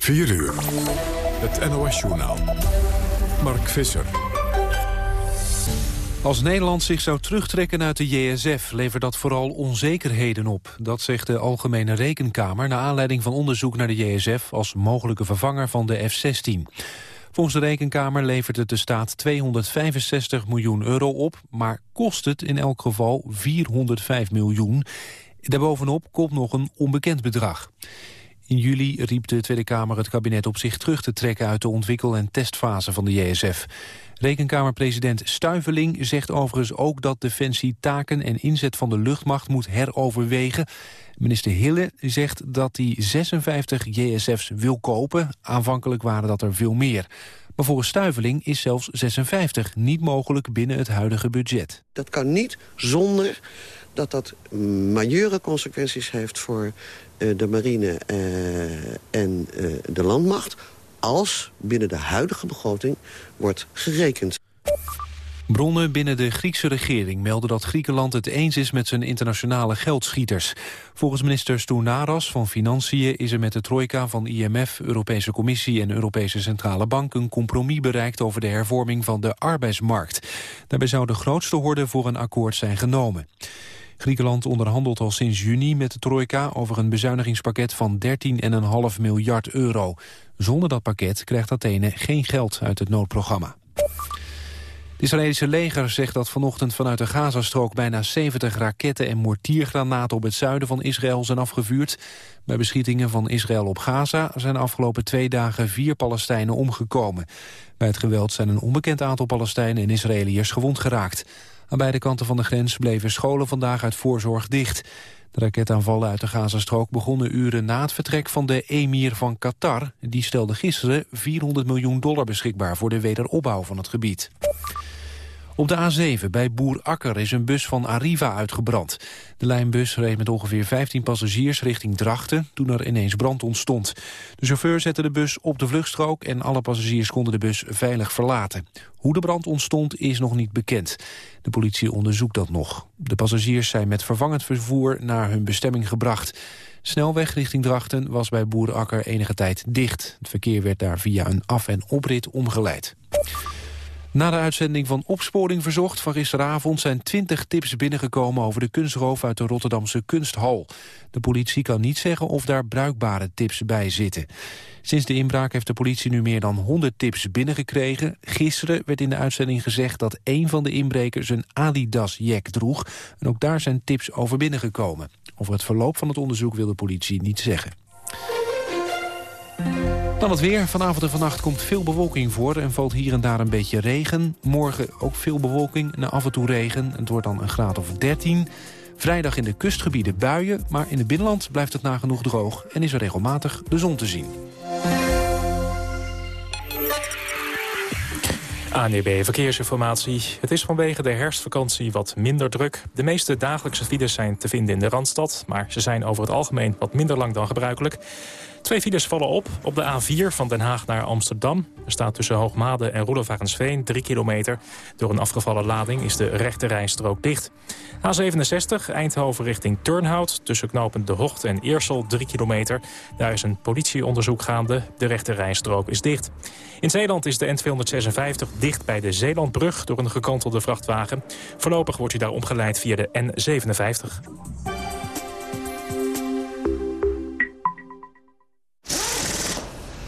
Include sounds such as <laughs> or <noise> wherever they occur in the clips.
4 uur. Het NOS-journaal. Mark Visser. Als Nederland zich zou terugtrekken uit de JSF... levert dat vooral onzekerheden op. Dat zegt de Algemene Rekenkamer... naar aanleiding van onderzoek naar de JSF... als mogelijke vervanger van de F-16. Volgens de Rekenkamer levert het de staat 265 miljoen euro op... maar kost het in elk geval 405 miljoen. Daarbovenop komt nog een onbekend bedrag. In juli riep de Tweede Kamer het kabinet op zich terug te trekken... uit de ontwikkel- en testfase van de JSF. Rekenkamerpresident Stuiveling zegt overigens ook dat Defensie taken en inzet van de luchtmacht moet heroverwegen. Minister Hille zegt dat hij 56 JSF's wil kopen. Aanvankelijk waren dat er veel meer. Maar volgens Stuiveling is zelfs 56 niet mogelijk binnen het huidige budget. Dat kan niet zonder dat dat majeure consequenties heeft voor uh, de marine uh, en uh, de landmacht als binnen de huidige begroting wordt gerekend. Bronnen binnen de Griekse regering melden dat Griekenland het eens is met zijn internationale geldschieters. Volgens minister Stournaras van Financiën is er met de trojka van IMF, Europese Commissie en Europese Centrale Bank een compromis bereikt over de hervorming van de arbeidsmarkt. Daarbij zou de grootste horde voor een akkoord zijn genomen. Griekenland onderhandelt al sinds juni met de trojka over een bezuinigingspakket van 13,5 miljard euro. Zonder dat pakket krijgt Athene geen geld uit het noodprogramma. Het Israëlische leger zegt dat vanochtend vanuit de Gazastrook bijna 70 raketten en mortiergranaten op het zuiden van Israël zijn afgevuurd. Bij beschietingen van Israël op Gaza zijn de afgelopen twee dagen vier Palestijnen omgekomen. Bij het geweld zijn een onbekend aantal Palestijnen en Israëliërs gewond geraakt. Aan beide kanten van de grens bleven scholen vandaag uit voorzorg dicht. De raketaanvallen uit de Gazastrook begonnen uren na het vertrek van de emir van Qatar. Die stelde gisteren 400 miljoen dollar beschikbaar voor de wederopbouw van het gebied. Op de A7 bij Boer Akker is een bus van Arriva uitgebrand. De lijnbus reed met ongeveer 15 passagiers richting Drachten... toen er ineens brand ontstond. De chauffeur zette de bus op de vluchtstrook... en alle passagiers konden de bus veilig verlaten. Hoe de brand ontstond is nog niet bekend. De politie onderzoekt dat nog. De passagiers zijn met vervangend vervoer naar hun bestemming gebracht. Snelweg richting Drachten was bij Boer Akker enige tijd dicht. Het verkeer werd daar via een af- en oprit omgeleid. Na de uitzending van Opsporing Verzocht van gisteravond... zijn 20 tips binnengekomen over de kunstroof uit de Rotterdamse kunsthal. De politie kan niet zeggen of daar bruikbare tips bij zitten. Sinds de inbraak heeft de politie nu meer dan 100 tips binnengekregen. Gisteren werd in de uitzending gezegd dat een van de inbrekers een Adidas-jack droeg. En ook daar zijn tips over binnengekomen. Over het verloop van het onderzoek wil de politie niet zeggen. Dan het weer. Vanavond en vannacht komt veel bewolking voor... en valt hier en daar een beetje regen. Morgen ook veel bewolking en af en toe regen. Het wordt dan een graad of 13. Vrijdag in de kustgebieden buien, maar in het binnenland blijft het nagenoeg droog... en is er regelmatig de zon te zien. ANEB Verkeersinformatie. Het is vanwege de herfstvakantie wat minder druk. De meeste dagelijkse files zijn te vinden in de Randstad... maar ze zijn over het algemeen wat minder lang dan gebruikelijk. Twee files vallen op op de A4 van Den Haag naar Amsterdam. Er staat tussen Hoogmade en Roelofarensveen 3 kilometer. Door een afgevallen lading is de rechte rijstrook dicht. A67 Eindhoven richting Turnhout. Tussen knopend De Hocht en Eersel 3 kilometer. Daar is een politieonderzoek gaande. De rechte rijstrook is dicht. In Zeeland is de N256 dicht bij de Zeelandbrug door een gekantelde vrachtwagen. Voorlopig wordt u daar omgeleid via de N57.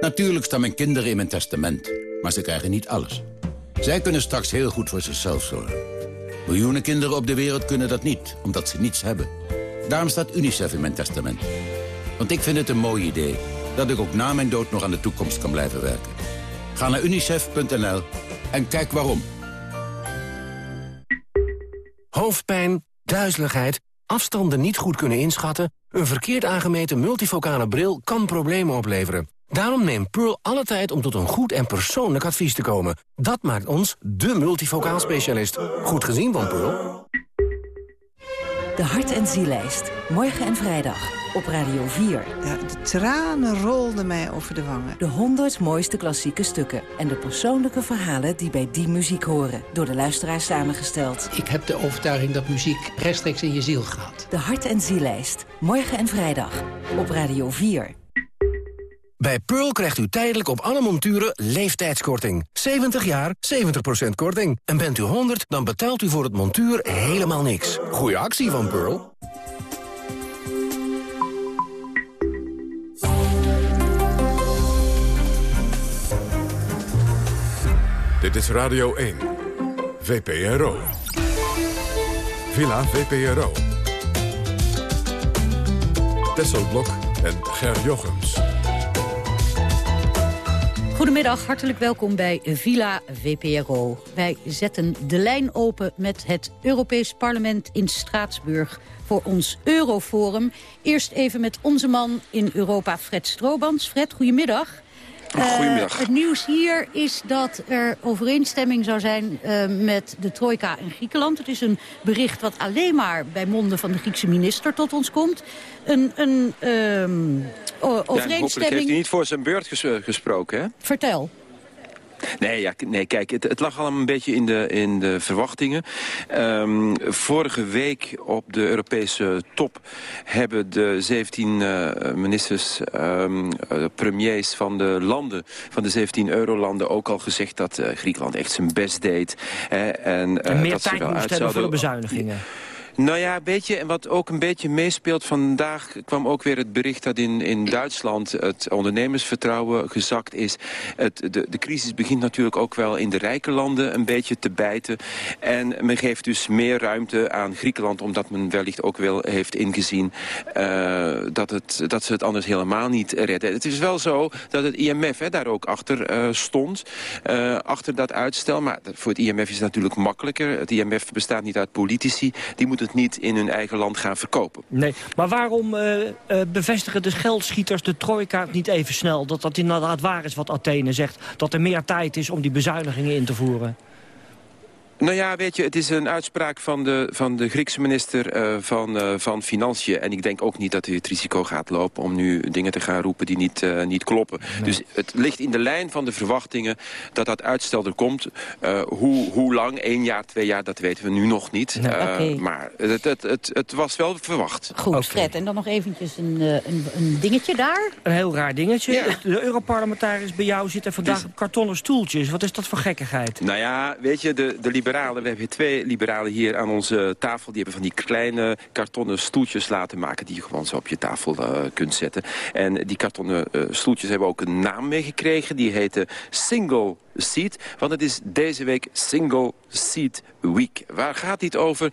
Natuurlijk staan mijn kinderen in mijn testament, maar ze krijgen niet alles. Zij kunnen straks heel goed voor zichzelf zorgen. Miljoenen kinderen op de wereld kunnen dat niet, omdat ze niets hebben. Daarom staat UNICEF in mijn testament. Want ik vind het een mooi idee dat ik ook na mijn dood nog aan de toekomst kan blijven werken. Ga naar unicef.nl en kijk waarom. Hoofdpijn, duizeligheid, afstanden niet goed kunnen inschatten... een verkeerd aangemeten multifocale bril kan problemen opleveren. Daarom neemt Pearl alle tijd om tot een goed en persoonlijk advies te komen. Dat maakt ons de multifocaal specialist. Goed gezien van Pearl. De Hart- en Zielijst. Morgen en vrijdag op Radio 4. Ja, de tranen rolden mij over de wangen. De 100 mooiste klassieke stukken. En de persoonlijke verhalen die bij die muziek horen. Door de luisteraars samengesteld. Ik heb de overtuiging dat muziek rechtstreeks in je ziel gaat. De Hart- en Zielijst. Morgen en vrijdag op Radio 4. Bij Pearl krijgt u tijdelijk op alle monturen leeftijdskorting. 70 jaar, 70% korting. En bent u 100, dan betaalt u voor het montuur helemaal niks. Goeie actie van Pearl. Dit is Radio 1. VPRO. Villa VPRO. Tesselblok en Ger Jochems. Goedemiddag, hartelijk welkom bij Villa VPRO. Wij zetten de lijn open met het Europees Parlement in Straatsburg voor ons Euroforum. Eerst even met onze man in Europa, Fred Stroobans. Fred, goedemiddag. Goedemiddag. Uh, het nieuws hier is dat er overeenstemming zou zijn uh, met de trojka in Griekenland. Het is een bericht wat alleen maar bij monden van de Griekse minister tot ons komt. Een, een um, overeenstemming... Ja, hopelijk heeft hij niet voor zijn beurt ges gesproken, hè? Vertel. Nee, ja, nee kijk, het, het, lag allemaal een beetje in de, in de verwachtingen. Um, vorige week op de Europese top hebben de 17 uh, ministers, um, uh, premiers van de landen, van de 17 eurolanden ook al gezegd dat uh, Griekenland echt zijn best deed. Hè, en, en meer dat tijd ze wel moest uit hebben zouden... voor de bezuinigingen. Nou ja, weet je, en wat ook een beetje meespeelt... vandaag kwam ook weer het bericht dat in, in Duitsland het ondernemersvertrouwen gezakt is. Het, de, de crisis begint natuurlijk ook wel in de rijke landen een beetje te bijten. En men geeft dus meer ruimte aan Griekenland... omdat men wellicht ook wel heeft ingezien uh, dat, het, dat ze het anders helemaal niet redden. Het is wel zo dat het IMF hè, daar ook achter uh, stond, uh, achter dat uitstel. Maar voor het IMF is het natuurlijk makkelijker. Het IMF bestaat niet uit politici. Die moeten het niet in hun eigen land gaan verkopen. Nee, maar waarom uh, uh, bevestigen de geldschieters de trojka niet even snel? Dat dat inderdaad waar is wat Athene zegt. Dat er meer tijd is om die bezuinigingen in te voeren. Nou ja, weet je, het is een uitspraak van de, van de Griekse minister uh, van, uh, van Financiën. En ik denk ook niet dat hij het risico gaat lopen om nu dingen te gaan roepen die niet, uh, niet kloppen. Nee. Dus het ligt in de lijn van de verwachtingen dat dat uitstel er komt. hoe, hoe lang, één jaar, twee jaar, dat weten we nu nog niet. Okay. Maar het, het, het, het was wel verwacht. Goed, okay. Fred. En dan nog eventjes een, een, een dingetje daar. Een heel raar dingetje. Ja. De Europarlementariërs bij jou zitten vandaag dus... op kartonnen stoeltjes. Wat is dat voor gekkigheid? Nou ja, weet je, de, de liberalen, we hebben twee liberalen hier aan onze tafel. Die hebben van die kleine kartonnen stoeltjes laten maken... die je gewoon zo op je tafel uh, kunt zetten. En die kartonnen uh, stoeltjes hebben ook een naam meegekregen. Die heette Single Seat. Want het is deze week Single Seat Week. Waar gaat dit over?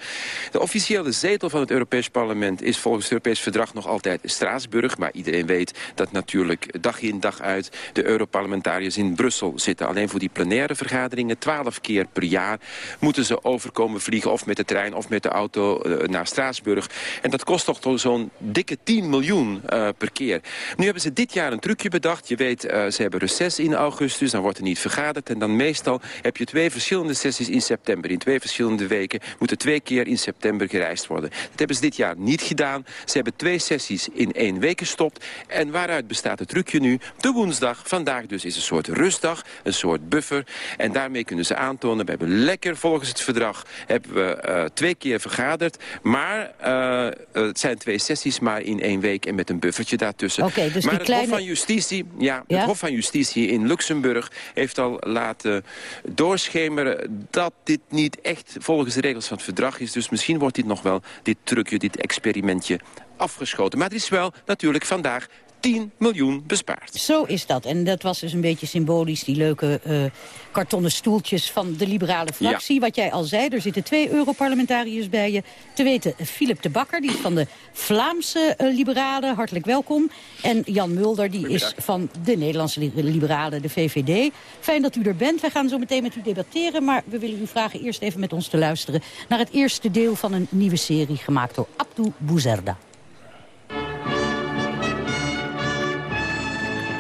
De officiële zetel van het Europees Parlement is volgens het Europees Verdrag nog altijd Straatsburg. Maar iedereen weet dat natuurlijk dag in dag uit de Europarlementariërs in Brussel zitten. Alleen voor die plenaire vergaderingen, twaalf keer per jaar, moeten ze overkomen vliegen of met de trein of met de auto uh, naar Straatsburg. En dat kost toch zo'n dikke 10 miljoen uh, per keer. Nu hebben ze dit jaar een trucje bedacht. Je weet, uh, ze hebben reces in augustus, dan wordt er niet vergaderd. En dan meestal heb je twee verschillende sessies in september. In twee verschillende weken moeten twee keer in september gereisd worden. Dat hebben ze dit jaar niet gedaan. Ze hebben twee sessies in één week gestopt. En waaruit bestaat het trucje nu? De woensdag, vandaag dus, is een soort rustdag, een soort buffer. En daarmee kunnen ze aantonen, we hebben lekker volgens het verdrag... hebben we uh, twee keer vergaderd. Maar uh, het zijn twee sessies, maar in één week en met een buffertje daartussen. Okay, dus maar het kleine... Hof van Justitie, ja, ja? het Hof van Justitie in Luxemburg heeft al laten doorschemeren dat dit niet echt volgens de regels van het verdrag is. Dus misschien wordt dit nog wel, dit trucje, dit experimentje afgeschoten. Maar het is wel natuurlijk vandaag 10 miljoen bespaard. Zo is dat. En dat was dus een beetje symbolisch, die leuke uh, kartonnen stoeltjes van de liberale fractie. Ja. Wat jij al zei, er zitten twee Europarlementariërs bij je. Te weten Philip de Bakker, die is van de Vlaamse uh, liberalen. Hartelijk welkom. En Jan Mulder, die is van de Nederlandse liberalen, de VVD. Fijn dat u er bent. Wij gaan zo meteen met u debatteren. Maar we willen u vragen eerst even met ons te luisteren... naar het eerste deel van een nieuwe serie gemaakt door Abdou Bouzerda.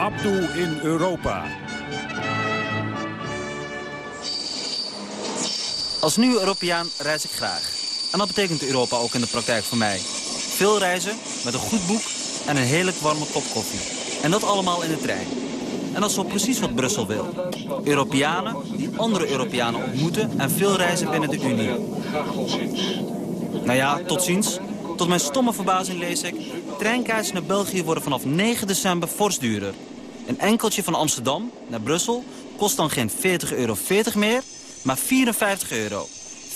Stapdoel in Europa. Als nieuwe Europeaan reis ik graag. En dat betekent Europa ook in de praktijk voor mij. Veel reizen, met een goed boek en een heerlijk warme kop koffie. En dat allemaal in de trein. En dat is zo precies wat Brussel wil. Europeanen die andere Europeanen ontmoeten en veel reizen binnen de Unie. Nou ja, tot ziens. Tot mijn stomme verbazing lees ik... treinkaartjes naar België worden vanaf 9 december fors duurder. Een enkeltje van Amsterdam naar Brussel kost dan geen 40 euro 40 meer, maar 54 euro.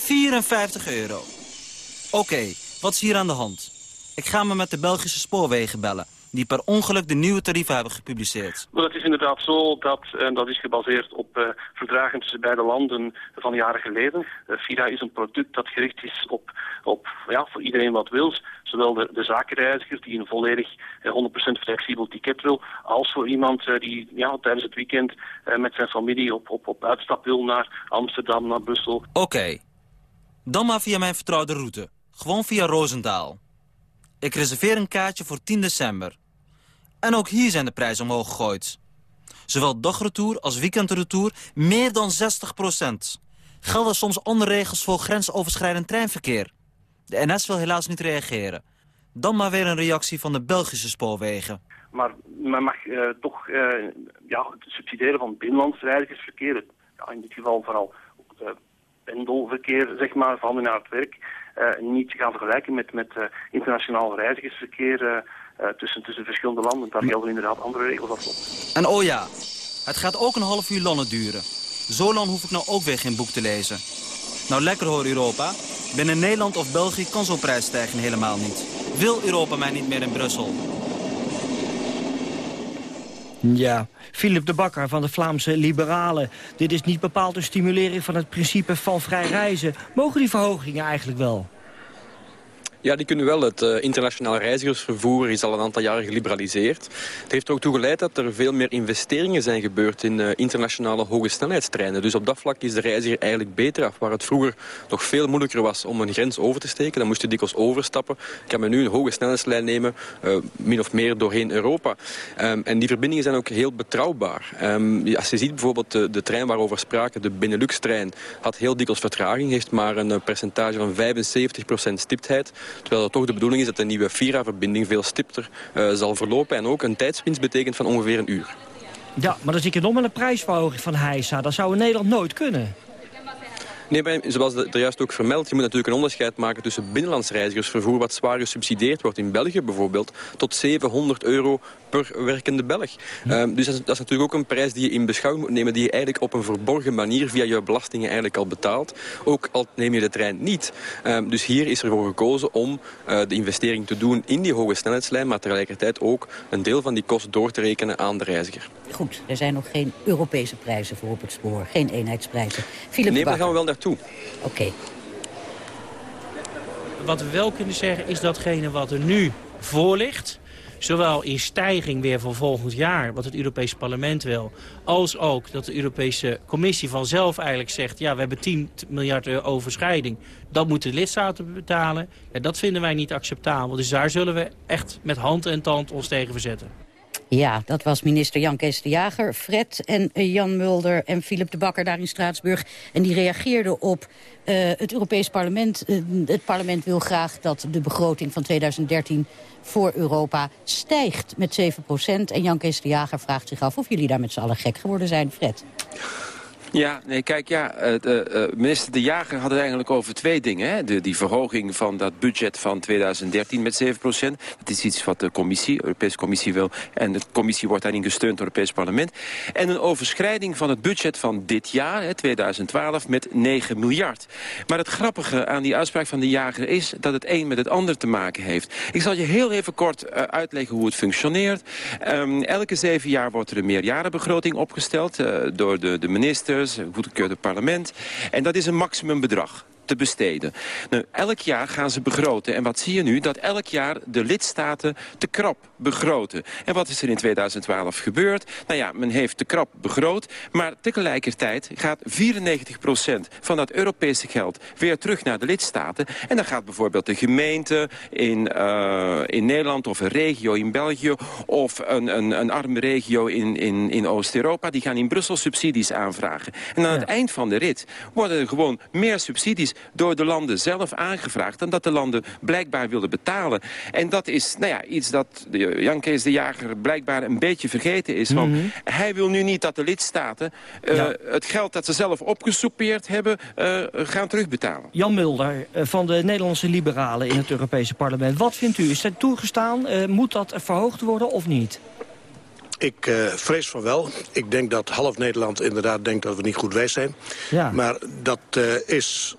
54 euro. Oké, wat is hier aan de hand? Ik ga me met de Belgische spoorwegen bellen die per ongeluk de nieuwe tarieven hebben gepubliceerd. Wel, het is inderdaad zo dat, en dat is gebaseerd op uh, verdragen tussen beide landen van jaren geleden. Uh, FIRA is een product dat gericht is op, op ja, voor iedereen wat wil. Zowel de, de zakenreiziger die een volledig uh, 100% flexibel ticket wil, als voor iemand die ja, tijdens het weekend met zijn familie op, op, op uitstap wil naar Amsterdam, naar Brussel. Oké, okay. dan maar via mijn vertrouwde route. Gewoon via Roosendaal. Ik reserveer een kaartje voor 10 december. En ook hier zijn de prijzen omhoog gegooid. Zowel dagretour als weekendretour meer dan 60% Gelden soms andere regels voor grensoverschrijdend treinverkeer. De NS wil helaas niet reageren. Dan maar weer een reactie van de Belgische spoorwegen. Maar men mag uh, toch uh, ja, het subsidiëren van binnenlands reizigersverkeer. Ja, in dit geval vooral pendelverkeer, zeg maar, van naar het werk. niet gaan vergelijken met, met internationaal reizigersverkeer tussen, tussen verschillende landen. Daar gelden inderdaad andere regels af. En oh ja, het gaat ook een half uur langer duren. Zo lang hoef ik nou ook weer geen boek te lezen. Nou lekker hoor Europa. Binnen Nederland of België kan zo'n prijsstijging helemaal niet. Wil Europa mij niet meer in Brussel? Ja, Philip de Bakker van de Vlaamse Liberalen. Dit is niet bepaald een stimulering van het principe van vrij reizen. Mogen die verhogingen eigenlijk wel? Ja, die kunnen wel. Het uh, internationaal reizigersvervoer is al een aantal jaren geliberaliseerd. Het heeft er ook toe geleid dat er veel meer investeringen zijn gebeurd in uh, internationale hoge snelheidstreinen. Dus op dat vlak is de reiziger eigenlijk beter af. Waar het vroeger nog veel moeilijker was om een grens over te steken, dan moest je dikwijls overstappen. Kan men nu een hoge snelheidslijn nemen, uh, min of meer doorheen Europa. Um, en die verbindingen zijn ook heel betrouwbaar. Um, als je ziet bijvoorbeeld de, de trein waarover spraken, de Benelux-trein, had heel dikwijls vertraging, heeft maar een percentage van 75% stiptheid. Terwijl het toch de bedoeling is dat de nieuwe Vira-verbinding veel stipter uh, zal verlopen. En ook een tijdswinst betekent van ongeveer een uur. Ja, maar dan zit je nog met een prijsverhoging van Heisa. Dat zou in Nederland nooit kunnen. Nee, maar zoals er juist ook vermeld, je moet natuurlijk een onderscheid maken tussen binnenlands reizigersvervoer, wat zwaar gesubsidieerd wordt in België bijvoorbeeld, tot 700 euro per werkende Belg. Um, dus dat is, dat is, natuurlijk ook een prijs die je in beschouwing moet nemen... die je eigenlijk op een verborgen manier via je belastingen eigenlijk al betaalt. Ook al neem je de trein niet. Um, dus hier is ervoor gekozen om uh, de investering te doen in die hoge snelheidslijn... maar tegelijkertijd ook een deel van die kost door te rekenen aan de reiziger. Goed, er zijn nog geen Europese prijzen voor op het spoor. Geen eenheidsprijzen. Philip nee, daar gaan we wel naartoe. Oké. Okay. Wat we wel kunnen zeggen is datgene wat er nu voor ligt Zowel in stijging weer voor volgend jaar, wat het Europese parlement wil... als ook dat de Europese Commissie vanzelf eigenlijk zegt... ja, we hebben 10 miljard euro overschrijding. Dat moeten de lidstaten betalen. Ja, dat vinden wij niet acceptabel. Dus daar zullen we echt met hand en tand ons tegen verzetten. Ja, dat was minister Jan Kees de Jager, Fred en Jan Mulder en Philip de Bakker daar in Straatsburg. En die reageerden op uh, het Europees Parlement. Uh, het parlement wil graag dat de begroting van 2013 voor Europa stijgt met 7% En Jan Kees de Jager vraagt zich af of jullie daar met z'n allen gek geworden zijn, Fred. Ja, nee, kijk, ja, de, uh, minister De Jager had het eigenlijk over twee dingen. Hè? De, die verhoging van dat budget van 2013 met 7% Dat is iets wat de commissie, Europese Commissie wil. En de commissie wordt daarin gesteund door het Europees Parlement. En een overschrijding van het budget van dit jaar, hè, 2012, met 9 miljard. Maar het grappige aan die uitspraak van De Jager is dat het een met het ander te maken heeft. Ik zal je heel even kort uh, uitleggen hoe het functioneert. Um, elke zeven jaar wordt er een meerjarenbegroting opgesteld door de, de ministers het goedgekeurde parlement. En dat is een maximumbedrag. Te besteden. Nou, elk jaar gaan ze begroten. En wat zie je nu? Dat elk jaar de lidstaten te krap begroten. En wat is er in 2012 gebeurd? Nou ja, men heeft te krap begroot. Maar tegelijkertijd gaat 94% van dat Europese geld weer terug naar de lidstaten. En dan gaat bijvoorbeeld de gemeente in, uh, in Nederland of een regio in België... of een, een, een arme regio in, in, in Oost-Europa... die gaan in Brussel subsidies aanvragen. En aan het eind van de rit worden er gewoon meer subsidies... door de landen zelf aangevraagd... dan dat de landen blijkbaar willen betalen. En dat is nou ja, iets dat de Jan Kees de Jager blijkbaar een beetje vergeten is. Want mhm. hij wil nu niet dat de lidstaten uh, het geld dat ze zelf opgesoupeerd hebben... Uh, gaan terugbetalen. Jan Mulder uh, van de Nederlandse Liberalen in het Europese parlement. Wat vindt u? Is dat toegestaan? moet dat verhoogd worden of niet? Ik uh, vrees van wel. Ik denk dat half Nederland inderdaad denkt dat we niet goed wijs zijn. Ja. Maar dat uh, is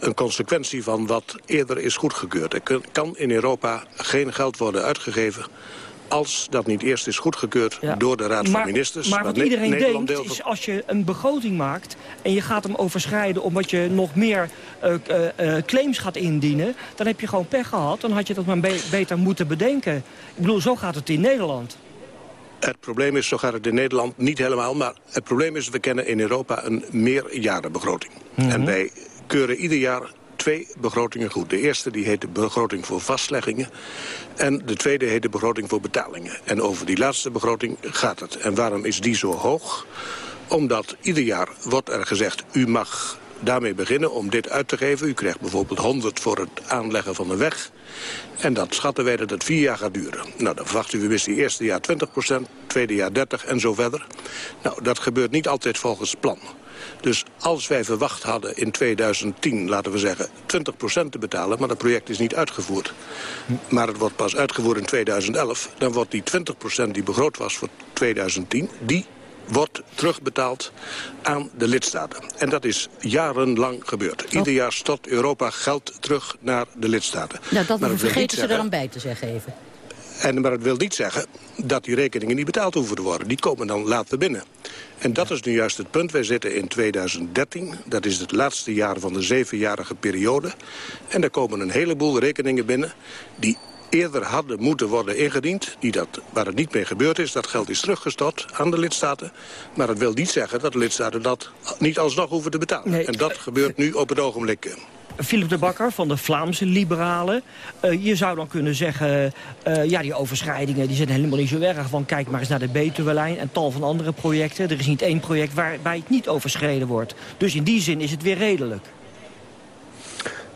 een consequentie van wat eerder is goedgekeurd. Er kan in Europa geen geld worden uitgegeven als dat niet eerst is goedgekeurd door de Raad van Ministers. Maar wat iedereen denkt is als je een begroting maakt... en je gaat hem overschrijden omdat je nog meer uh, uh, claims gaat indienen... dan heb je gewoon pech gehad. Dan had je dat maar beter moeten bedenken. Ik bedoel, zo gaat het in Nederland. Het probleem is, zo gaat het in Nederland niet helemaal... maar het probleem is, we kennen in Europa een meerjarenbegroting. Mm En wij keuren ieder jaar twee begrotingen goed. De eerste die heet de begroting voor vastleggingen. En de tweede heet de begroting voor betalingen. En over die laatste begroting gaat het. En waarom is die zo hoog? Omdat ieder jaar wordt er gezegd... u mag daarmee beginnen om dit uit te geven. U krijgt bijvoorbeeld 100 voor het aanleggen van een weg. En dat schatten wij dat het vier jaar gaat duren. Nou, dan verwachten we wist die eerste jaar 20% tweede jaar 30 en zo verder. Nou, dat gebeurt niet altijd volgens plan. Dus als wij verwacht hadden in 2010, laten we zeggen, 20% te betalen... maar dat project is niet uitgevoerd, maar het wordt pas uitgevoerd in 2011... dan wordt die 20% die begroot was voor 2010, die wordt terugbetaald aan de lidstaten. En dat is jarenlang gebeurd. Ieder jaar stort Europa geld terug naar de lidstaten. Nou, dat vergeten ze er dan bij te zeggen even. En, maar het wil niet zeggen dat die rekeningen niet betaald hoeven te worden. Die komen dan later binnen. En dat is nu juist het punt. Wij zitten in 2013. Dat is het laatste jaar van de zevenjarige periode. En er komen een heleboel rekeningen binnen... die eerder hadden moeten worden ingediend. Die dat, waar het niet mee gebeurd is. Dat geld is teruggestort aan de lidstaten. Maar dat wil niet zeggen dat de lidstaten dat niet alsnog hoeven te betalen. En dat gebeurt nu op het ogenblik. Philip de Bakker van de Vlaamse Liberalen. Uh, je zou dan kunnen zeggen, uh, ja, die overschrijdingen die zijn helemaal niet zo erg. Want kijk maar eens naar de Betuwe-lijn en tal van andere projecten. Er is niet één project waarbij het niet overschreden wordt. Dus in die zin is het weer redelijk.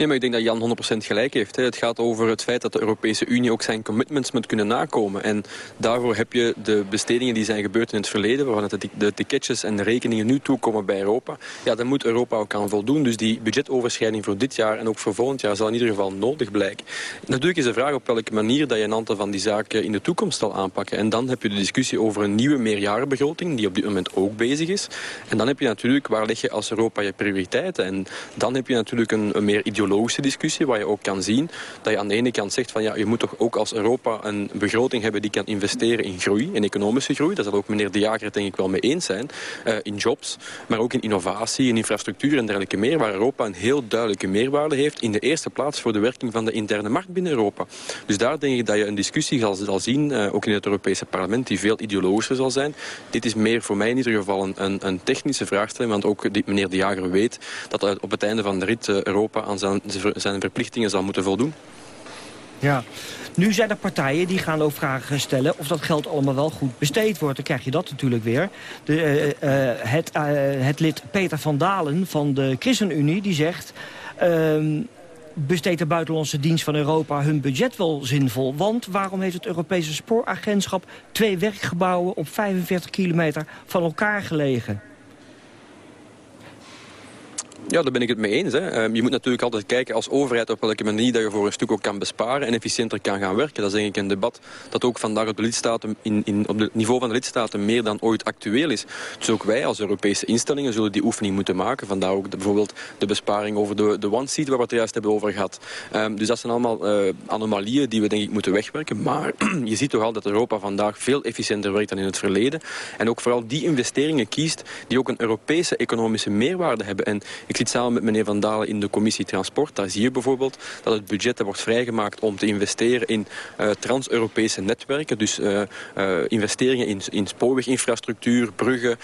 Maar ik denk dat Jan 100% gelijk heeft. Hè. Het gaat over het feit dat de Europese Unie ook zijn commitments moet kunnen nakomen. En daarvoor heb je de bestedingen die zijn gebeurd in het verleden... waarvan het de ticketjes en de rekeningen nu toekomen bij Europa. Ja, daar moet Europa ook aan voldoen. Dus die budgetoverschrijding voor dit jaar en ook voor volgend jaar... zal in ieder geval nodig blijken. Natuurlijk is de vraag op welke manier dat je een aantal van die zaken in de toekomst zal aanpakken. En dan heb je de discussie over een nieuwe meerjarenbegroting... die op dit moment ook bezig is. En dan heb je natuurlijk, waar leg je als Europa je prioriteiten? En dan heb je natuurlijk een, een meer ideologische ideologische discussie, waar je ook kan zien dat je aan de ene kant zegt van ja, je moet toch ook als Europa een begroting hebben die kan investeren in groei, in economische groei. Daar zal ook meneer De Jager denk ik wel mee eens zijn. Uh, in jobs, maar ook in innovatie, in infrastructuur en dergelijke meer, waar Europa een heel duidelijke meerwaarde heeft. In de eerste plaats voor de werking van de interne markt binnen Europa. Dus daar denk ik dat je een discussie zal, zal zien, uh, ook in het Europese parlement, die veel ideologischer zal zijn. Dit is meer voor mij in ieder geval een, een, technische vraagstelling, want ook meneer De Jager weet dat op het einde van de rit Europa aan zijn zijn verplichtingen zal moeten voldoen. Ja, nu zijn er partijen die gaan ook vragen stellen of dat geld allemaal wel goed besteed wordt. Dan krijg je dat natuurlijk weer. De, uh, het, uh, het, lid Peter van Dalen van de ChristenUnie die zegt... Uh, besteedt de buitenlandse dienst van Europa hun budget wel zinvol? Want waarom heeft het Europese spooragentschap twee werkgebouwen op 45 kilometer van elkaar gelegen? Ja, daar ben ik het mee eens. Hè. Ehm, je moet natuurlijk altijd kijken als overheid op welke manier dat je voor een stuk ook kan besparen en efficiënter kan gaan werken. Dat is denk ik een debat dat ook vandaag op, de lidstaten, in, in, op het niveau van de lidstaten meer dan ooit actueel is. Dus ook wij als Europese instellingen zullen die oefening moeten maken. Vandaar ook bijvoorbeeld de besparing over de, de one-seat waar we het juist hebben over gehad. Um, dus dat zijn allemaal uh, anomalieën die we denk ik moeten wegwerken. Maar <clears throat> je ziet toch al dat Europa vandaag veel efficiënter werkt dan in het verleden. En ook vooral die investeringen kiest die ook een Europese economische meerwaarde hebben. En Ik zit samen met meneer Van Dalen in de commissie Transport. Daar zie je bijvoorbeeld dat het budget wordt vrijgemaakt om te investeren in uh, trans-Europese netwerken. Dus uh, uh, investeringen in, in spoorweginfrastructuur, bruggen,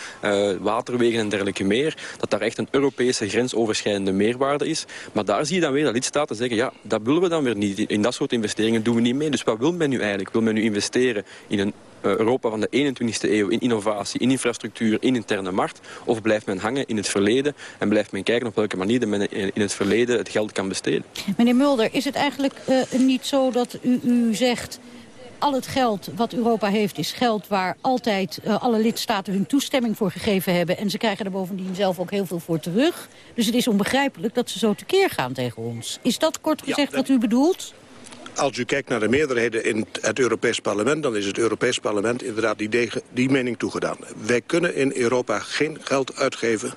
waterwegen en dergelijke meer. Dat daar echt een Europese grensoverschrijdende meerwaarde is. Maar daar zie je dan weer dat lidstaten zeggen, ja, dat willen we dan weer niet. In dat soort investeringen doen we niet mee. Dus wat wil men nu eigenlijk? Wil men nu investeren in een Europa van de 21e eeuw in innovatie, in infrastructuur, in interne markt? Of blijft men hangen in het verleden en blijft men kijken op welke manier men in het verleden het geld kan besteden? Meneer Mulder, is het eigenlijk uh, niet zo dat u, u zegt... Al het geld wat Europa heeft is geld waar altijd uh, alle lidstaten hun toestemming voor gegeven hebben. En ze krijgen er bovendien zelf ook heel veel voor terug. Dus het is onbegrijpelijk dat ze zo tekeer gaan tegen ons. Is dat kort gezegd ja, dat... wat u bedoelt? Als u kijkt naar de meerderheden in het Europees Parlement... dan is het Europees Parlement inderdaad die, die mening toegedaan. Wij kunnen in Europa geen geld uitgeven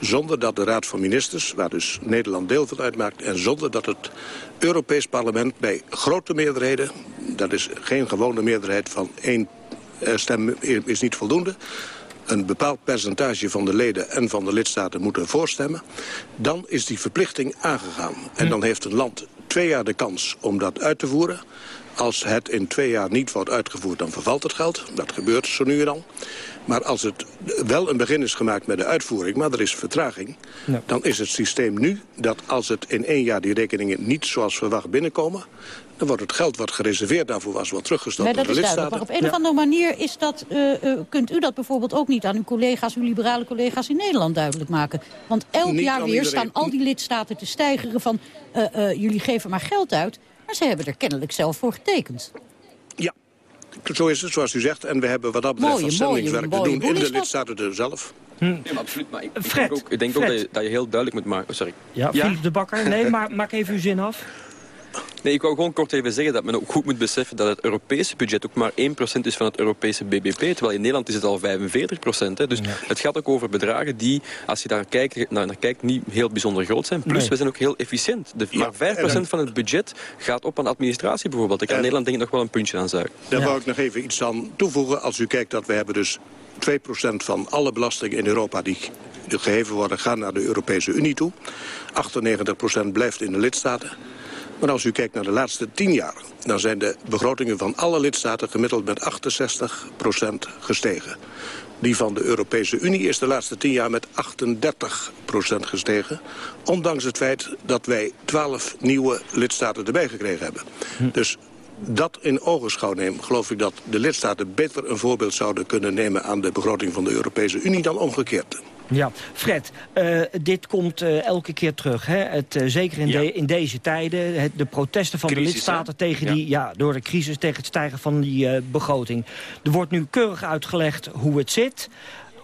zonder dat de Raad van Ministers... waar dus Nederland deel van uitmaakt... en zonder dat het Europees Parlement bij grote meerderheden... dat is geen gewone meerderheid van één eh, stem is niet voldoende een bepaald percentage van de leden en van de lidstaten moeten voorstemmen... dan is die verplichting aangegaan. En hm. dan heeft een land twee jaar de kans om dat uit te voeren. Als het in twee jaar niet wordt uitgevoerd, dan vervalt het geld. Dat gebeurt zo nu en dan. Maar als het wel een begin is gemaakt met de uitvoering, maar er is vertraging... dan is het systeem nu dat als het in één jaar die rekeningen niet zoals verwacht binnenkomen... dan wordt het geld wat gereserveerd daarvoor was wat teruggestort door de lidstaten. Maar op een of andere manier is dat, uh, uh, kunt u dat bijvoorbeeld ook niet aan uw collega's, uw liberale collega's in Nederland duidelijk maken. Want elk jaar weer staan al die lidstaten te stijgeren van uh, jullie geven maar geld uit. Maar ze hebben er kennelijk zelf voor getekend. Zo is het, zoals u zegt. En we hebben wat dat betreft vaststellingswerk te doen in de lidstaten zelf. Hm. Nee, maar absoluut. Maar ik, denk ook, ik denk ook dat, je, dat, je, heel duidelijk moet maken... Oh, sorry. Ja, ja, Philip de Bakker. Nee, <laughs> maar maak even uw zin af. Nee, ik wou gewoon kort even zeggen dat men ook goed moet beseffen dat het Europese budget ook maar 1% is van het Europese BBP. Terwijl in Nederland is het al 45%. Hè. Dus het gaat ook over bedragen die, als je daar kijkt, naar, naar kijkt, niet heel bijzonder groot zijn. Plus, we zijn ook heel efficiënt. De, maar 5% van het budget gaat op aan administratie bijvoorbeeld. Ik kan Nederland denk ik nog wel een puntje aan zuigen. Daar wou ik nog even iets aan toevoegen. Als u kijkt dat we hebben dus 2% van alle belastingen in Europa die geheven worden... gaan naar de Europese Unie toe. 98% blijft in de lidstaten. Maar als u kijkt naar de laatste tien jaar... dan zijn de begrotingen van alle lidstaten gemiddeld met 68% gestegen. Die van de Europese Unie is de laatste tien jaar met 38% gestegen. Ondanks het feit dat wij 12 nieuwe lidstaten erbij gekregen hebben. Hm. Dus dat in ogenschouw nemen, geloof ik dat de lidstaten beter een voorbeeld zouden kunnen nemen aan de begroting van de Europese Unie dan omgekeerd. Ja, Fred, uh, dit komt uh, elke keer terug. Hè? Het, uh, zeker in, de, in, deze tijden. Het, de protesten van crisis, de lidstaten tegen ja. die, ja, door de crisis, tegen het stijgen van die begroting. Er wordt nu keurig uitgelegd hoe het zit.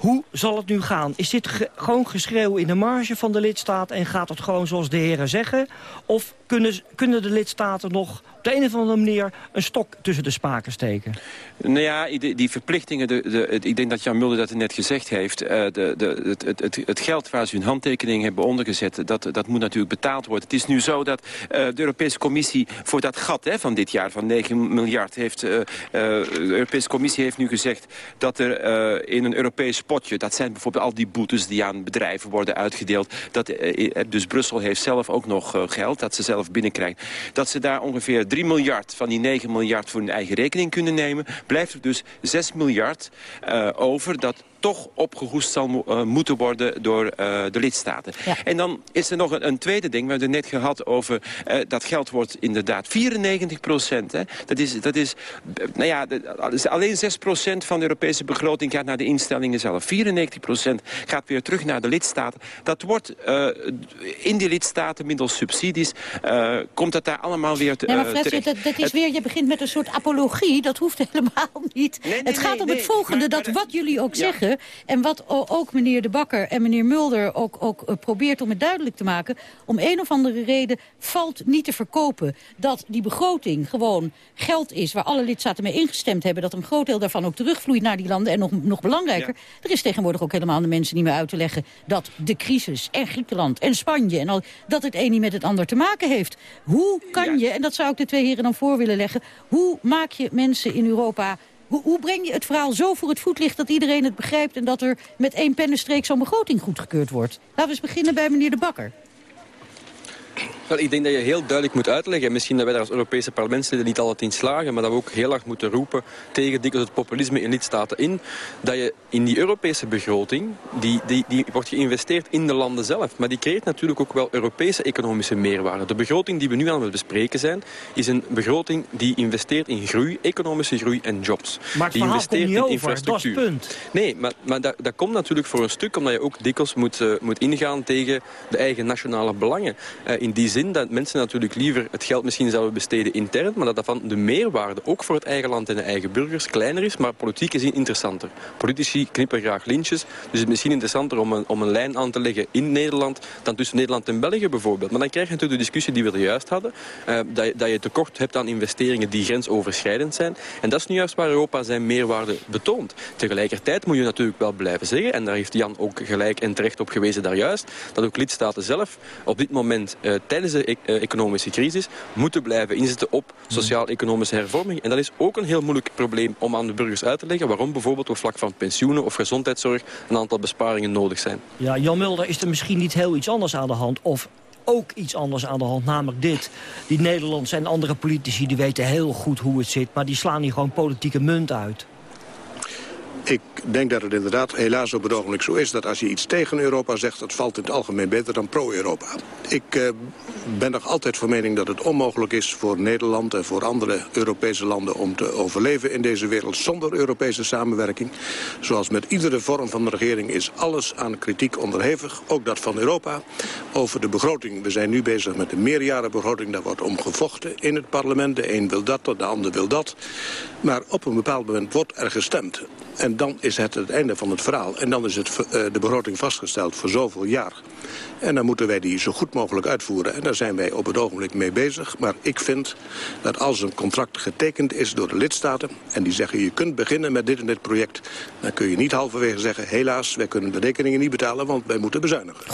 Hoe zal het nu gaan? Is dit ge gewoon geschreeuw in de marge van de lidstaat... en gaat het gewoon zoals de heren zeggen? Of kunnen, kunnen de lidstaten nog op de een of andere manier... een stok tussen de spaken steken? Nou ja, die, die verplichtingen... De, de, ik denk dat Jan Mulder dat net gezegd heeft. Uh, de, de, het, het, het, geld waar ze hun handtekening hebben ondergezet... Dat, dat moet natuurlijk betaald worden. Het is nu zo dat uh, de Europese Commissie... voor dat gat hè, van dit jaar van 9 miljard... Heeft, uh, de Europese Commissie heeft nu gezegd... dat er in een Europees dat zijn bijvoorbeeld al die boetes die aan bedrijven worden uitgedeeld... Dat, dus Brussel heeft zelf ook nog geld... dat ze zelf binnenkrijgt. Dat ze daar ongeveer 3 miljard van die 9 miljard voor hun eigen rekening kunnen nemen... blijft er dus 6 miljard over dat toch opgehoest zal uh, moeten worden door uh, de lidstaten. Ja. En dan is er nog een, een, tweede ding. We hebben het net gehad over uh, dat geld wordt inderdaad 94 procent. Dat is, dat is, nou ja, alleen 6 procent van de Europese begroting gaat naar de instellingen zelf. 94 procent gaat weer terug naar de lidstaten. Dat wordt in die lidstaten middels subsidies, komt dat daar allemaal weer te, nee, maar Fred, dat, dat, is weer, je begint met een soort apologie. Dat hoeft <laughs> helemaal niet. Nee, nee, het gaat om het volgende, dat wat jullie ook ja. zeggen en wat ook meneer De Bakker en meneer Mulder ook, ook uh, probeert om het duidelijk te maken... om een of andere reden valt niet te verkopen dat die begroting gewoon geld is... waar alle lidstaten mee ingestemd hebben... dat een groot deel daarvan ook terugvloeit naar die landen. En nog, nog belangrijker, ja. er is tegenwoordig ook helemaal aan de mensen niet meer uit te leggen... dat de crisis en Griekenland en Spanje en al, dat het een niet met het ander te maken heeft. Hoe kan ja. je, en dat zou ik de twee heren dan voor willen leggen... hoe maak je mensen in Europa Hoe, breng je het verhaal zo voor het voetlicht dat iedereen het begrijpt... en dat er met één pennenstreek zo'n begroting goedgekeurd wordt? Laten we eens beginnen bij meneer De Bakker. Wel, ik denk dat je heel duidelijk moet uitleggen. Misschien dat wij daar als Europese parlementsleden niet altijd in slagen. Maar dat we ook heel hard moeten roepen tegen dikwijls het populisme in lidstaten in. Dat je in die Europese begroting, die, die, die wordt geïnvesteerd in de landen zelf. Maar die creëert natuurlijk ook wel Europese economische meerwaarde. De begroting die we nu aan het bespreken zijn, is een begroting die investeert in groei, economische groei en jobs. Maar het die investeert in over, infrastructuur. punt. Nee, maar, maar dat, dat komt natuurlijk voor een stuk omdat je ook dikwijls moet, eh, moet ingaan tegen de eigen nationale belangen. Eh, in die zin dat mensen natuurlijk liever het geld misschien zouden besteden intern, maar dat daarvan de meerwaarde ook voor het eigen land en de eigen burgers kleiner is, maar politiek gezien interessanter. Politici knippen graag lintjes, dus het is misschien interessanter om een, om een lijn aan te leggen in Nederland dan tussen Nederland en België bijvoorbeeld. Maar dan krijg je natuurlijk de discussie die we er juist hadden, eh, dat, je, dat je tekort hebt aan investeringen die grensoverschrijdend zijn. En dat is nu juist waar Europa zijn meerwaarde betoont. Tegelijkertijd moet je natuurlijk wel blijven zeggen, en daar heeft Jan ook gelijk en terecht op gewezen daar juist, dat ook lidstaten zelf op dit moment eh, tijdens de e- eh, economische crisis moeten blijven inzetten op sociaal-economische hervorming. En dat is ook een heel moeilijk probleem om aan de burgers uit te leggen waarom bijvoorbeeld op vlak van pensioenen of gezondheidszorg een aantal besparingen nodig zijn. Ja, Jan Mulder, is er misschien niet heel iets anders aan de hand? Of ook iets anders aan de hand, namelijk dit. Die Nederlandse en andere politici die weten heel goed hoe het zit... maar die slaan hier gewoon politieke munt uit. Ik denk dat het inderdaad helaas op het ogenblik zo is... dat als je iets tegen Europa zegt, dat valt in het algemeen beter dan pro-Europa. Ik eh, ben nog altijd van mening dat het onmogelijk is voor Nederland... en voor andere Europese landen om te overleven in deze wereld... zonder Europese samenwerking. Zoals met iedere vorm van de regering is alles aan kritiek onderhevig. Ook dat van Europa. Over de begroting. We zijn nu bezig met de meerjarenbegroting. Daar wordt om gevochten in het parlement. De een wil dat, de ander wil dat. Maar op een bepaald moment wordt er gestemd. En dan is het het einde van het verhaal. En dan is het, eh, de begroting vastgesteld voor zoveel jaar. En dan moeten wij die zo goed mogelijk uitvoeren. En daar zijn wij op het ogenblik mee bezig. Maar ik vind dat als een contract getekend is door de lidstaten... en die zeggen je kunt beginnen met dit en dit project... dan kun je niet halverwege zeggen... helaas, wij kunnen de rekeningen niet betalen, want wij moeten bezuinigen.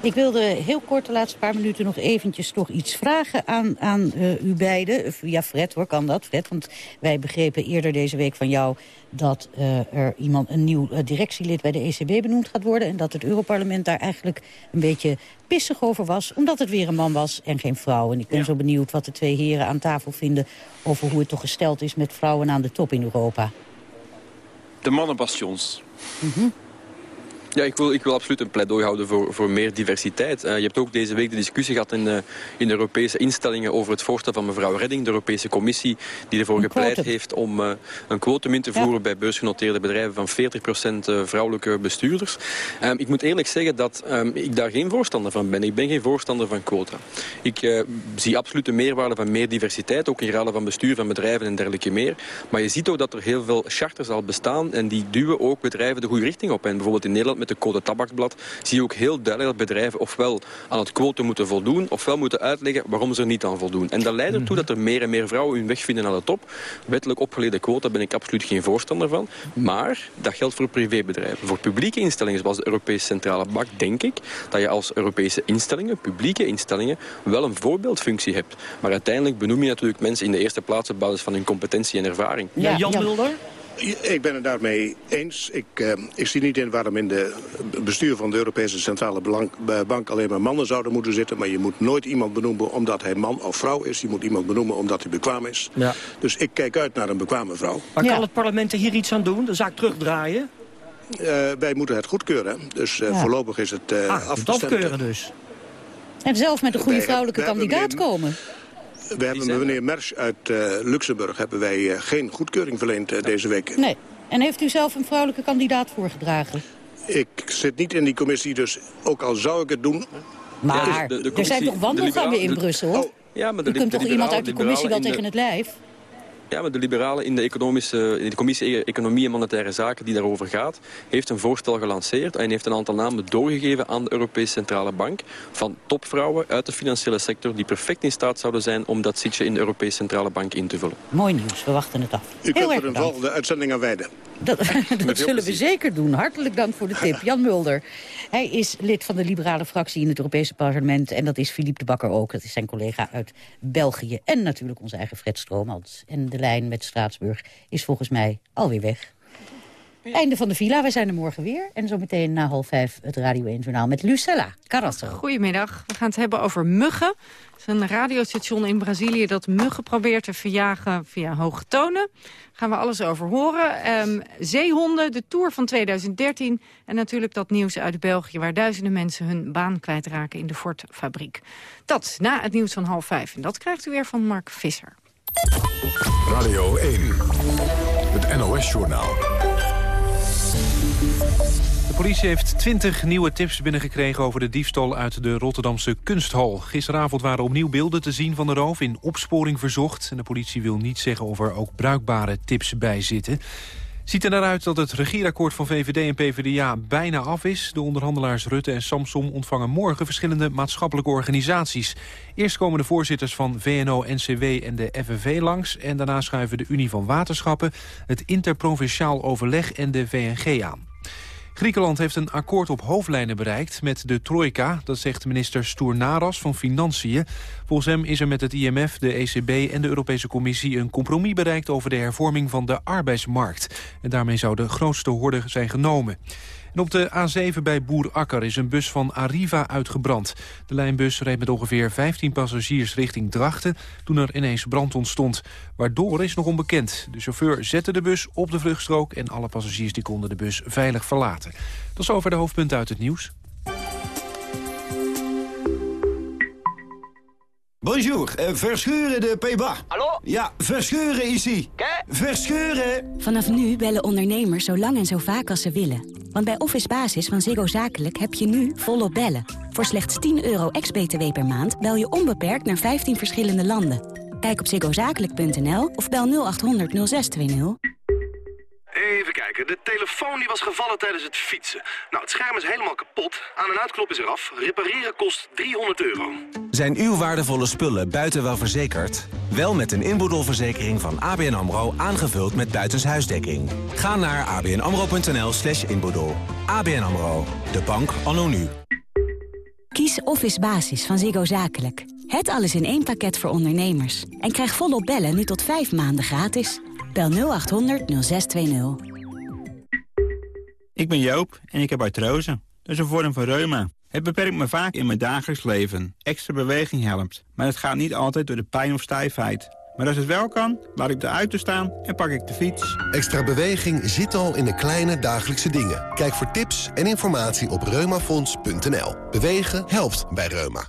Ik wilde heel kort de laatste paar minuten nog eventjes toch iets vragen aan, aan uh, u beiden. Ja, Fred hoor, kan dat, Fred? Want wij begrepen eerder deze week van jou dat uh, er iemand, een nieuw uh, directielid bij de ECB benoemd gaat worden... en dat het Europarlement daar eigenlijk een beetje pissig over was... omdat het weer een man was en geen vrouw. En ik ben ja. zo benieuwd wat de twee heren aan tafel vinden... over hoe het toch gesteld is met vrouwen aan de top in Europa. De mannenbastions. Mm -hmm. Ja, ik wil, ik wil absoluut een pleidooi houden voor, voor meer diversiteit. Uh, je hebt ook deze week de discussie gehad in, in de Europese instellingen over het voorstel van mevrouw Redding, de Europese Commissie, die ervoor gepleit heeft om uh, een quotum in te voeren ja. bij beursgenoteerde bedrijven van 40% vrouwelijke bestuurders. Um, ik moet eerlijk zeggen dat um, ik daar geen voorstander van ben. Ik ben geen voorstander van quota. Ik zie absoluut de meerwaarde van meer diversiteit, ook in raden van bestuur van bedrijven en dergelijke meer. Maar je ziet ook dat er heel veel charters al bestaan en die duwen ook bedrijven de goede richting op. En bijvoorbeeld in Nederland met de code tabaksblad zie je ook heel duidelijk dat bedrijven ofwel aan het quotum moeten voldoen, ofwel moeten uitleggen waarom ze er niet aan voldoen. En dat leidt ertoe dat er meer en meer vrouwen hun weg vinden naar de top. Wettelijk opgeleide quota ben ik absoluut geen voorstander van. Maar dat geldt voor privébedrijven. Voor publieke instellingen zoals de Europese Centrale Bank denk ik dat je als Europese instellingen, publieke instellingen, wel een voorbeeldfunctie hebt. Maar uiteindelijk benoem je natuurlijk mensen in de eerste plaats op basis van hun competentie en ervaring. Ja, Jan Mulder? Ik ben het daarmee eens. Ik, uh, ik zie niet in waarom in de bestuur van de Europese Centrale Bank alleen maar mannen zouden moeten zitten. Maar je moet nooit iemand benoemen omdat hij man of vrouw is. Je moet iemand benoemen omdat hij bekwaam is. Ja. Dus ik kijk uit naar een bekwame vrouw. Maar kan het parlement er hier iets aan doen? De zaak terugdraaien? Uh, wij moeten het goedkeuren. Dus uh, ja. voorlopig is het uh, ah, afgestemd. afkeuren dus. En zelf met een goede vrouwelijke wij, kandidaat komen. We hebben met meneer Mersch uit uh, Luxemburg hebben wij uh, geen goedkeuring verleend uh, deze week. Nee. En heeft u zelf een vrouwelijke kandidaat voorgedragen? Ik zit niet in die commissie, dus ook al zou ik het doen... Maar ja, de, de er zijn toch wandelgangen in Brussel? Oh, ja, maar de, u kunt toch iemand uit de commissie wel tegen het lijf? Ja, maar de liberalen in de, economische, in de commissie Economie en Monetaire Zaken die daarover gaat, heeft een voorstel gelanceerd en heeft een aantal namen doorgegeven aan de Europese Centrale Bank van topvrouwen uit de financiële sector die perfect in staat zouden zijn om dat zitje in de Europese Centrale Bank in te vullen. Mooi nieuws, we wachten het af. U kunt er een volgende uitzending aan wijden. Dat, <laughs> dat zullen we zeker doen. Hartelijk dank voor de tip. <laughs> Jan Mulder. Hij is lid van de liberale fractie in het Europese parlement. En dat is Philippe de Bakker ook. Dat is zijn collega uit België. En natuurlijk onze eigen Fred Stroomans. En de de lijn met Straatsburg is volgens mij alweer weg. Einde van de villa, wij zijn er morgen weer. En zo meteen na half vijf het Radio 1 Journaal met Lucella Carrasso. Goedemiddag, we gaan het hebben over muggen. Het is een radiostation in Brazilië dat muggen probeert te verjagen via hoge tonen. Daar gaan we alles over horen. Ehm, zeehonden, de Tour van 2013 en natuurlijk dat nieuws uit België... waar duizenden mensen hun baan kwijtraken in de Ford-fabriek. Dat na het nieuws van half vijf. En dat krijgt u weer van Mark Visser. Radio 1, het NOS-journaal. Politie heeft 20 nieuwe tips binnengekregen over de diefstal uit de Rotterdamse kunsthal. Gisteravond waren opnieuw beelden te zien van de roof in opsporing verzocht. En de politie wil niet zeggen of er ook bruikbare tips bij zitten. Ziet er naar uit dat het regeerakkoord van VVD en PvdA bijna af is. De onderhandelaars Rutte en Samsom ontvangen morgen verschillende maatschappelijke organisaties. Eerst komen de voorzitters van VNO, NCW en de FNV langs... en daarna schuiven de Unie van Waterschappen, het Interprovinciaal Overleg en de VNG aan. Griekenland heeft een akkoord op hoofdlijnen bereikt met de trojka. Dat zegt minister Stournaras van Financiën. Volgens hem is er met het IMF, de ECB en de Europese Commissie... een compromis bereikt over de hervorming van de arbeidsmarkt. En daarmee zou de grootste horde zijn genomen. En op de A7 bij Boerakker is een bus van Arriva uitgebrand. De lijnbus reed met ongeveer 15 passagiers richting Drachten... toen er ineens brand ontstond. Waardoor is nog onbekend. De chauffeur zette de bus op de vluchtstrook... en alle passagiers die konden de bus veilig verlaten. Dat is over de hoofdpunten uit het nieuws. Bonjour, uh, verscheuren de Peba. Hallo? Ja, verscheuren is ie. Verscheuren! Vanaf nu bellen ondernemers zo lang en zo vaak als ze willen. Want bij Office Basis van Ziggo Zakelijk heb je nu volop bellen. Voor slechts 10 euro ex-BTW per maand bel je onbeperkt naar 15 verschillende landen. Kijk op ziggozakelijk.nl of bel 0800 0620. Even kijken, de telefoon die was gevallen tijdens het fietsen. Nou, het scherm is helemaal kapot. Aan- en uitklop is eraf. Repareren kost 300 euro. Zijn uw waardevolle spullen buiten wel verzekerd? Wel met een inboedelverzekering van ABN AMRO aangevuld met buitenshuisdekking. Ga naar abnamro.nl slash inboedel. ABN AMRO, de bank anno nu. Kies Office Basis van Ziggo Zakelijk. Het alles in één pakket voor ondernemers. En krijg volop bellen nu tot 5 maanden gratis. Bel 0800 0620. Ik ben Joop en ik heb artrose. Dat is een vorm van reuma. Het beperkt me vaak in mijn dagelijks leven. Extra beweging helpt, maar het gaat niet altijd door de pijn of stijfheid. Maar als het wel kan, laat ik de auto staan en pak ik de fiets. Extra beweging zit al in de kleine dagelijkse dingen. Kijk voor tips en informatie op reumafonds.nl. Bewegen helpt bij Reuma.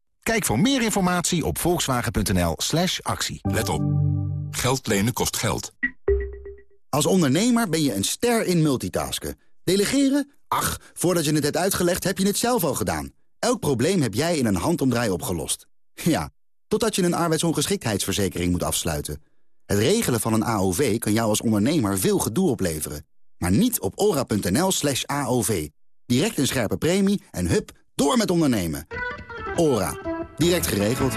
Kijk voor meer informatie op volkswagen.nl slash actie. Let op. Geld lenen kost geld. Als ondernemer ben je een ster in multitasken. Delegeren? Ach, voordat je het hebt uitgelegd heb je het zelf al gedaan. Elk probleem heb jij in een handomdraai opgelost. Ja, totdat je een arbeidsongeschiktheidsverzekering moet afsluiten. Het regelen van een AOV kan jou als ondernemer veel gedoe opleveren. Maar niet op ora.nl slash AOV. Direct een scherpe premie en hup, door met ondernemen. Ora. Direct geregeld.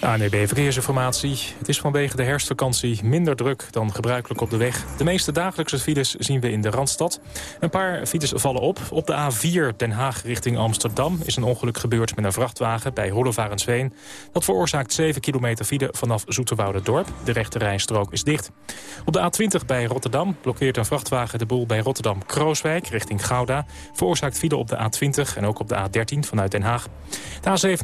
ANEB Verkeersinformatie. Het is vanwege de herfstvakantie minder druk dan gebruikelijk op de weg. De meeste dagelijkse files zien we in de Randstad. Een paar files vallen op. Op de A4 Den Haag richting Amsterdam is een ongeluk gebeurd met een vrachtwagen bij Rollevarensveen. Dat veroorzaakt 7 kilometer file vanaf Dorp. De rechte rijstrook is dicht. Op de A20 bij Rotterdam blokkeert een vrachtwagen de boel bij Rotterdam-Krooswijk richting Gouda. Veroorzaakt file op de A20 en ook op de A13 vanuit Den Haag. De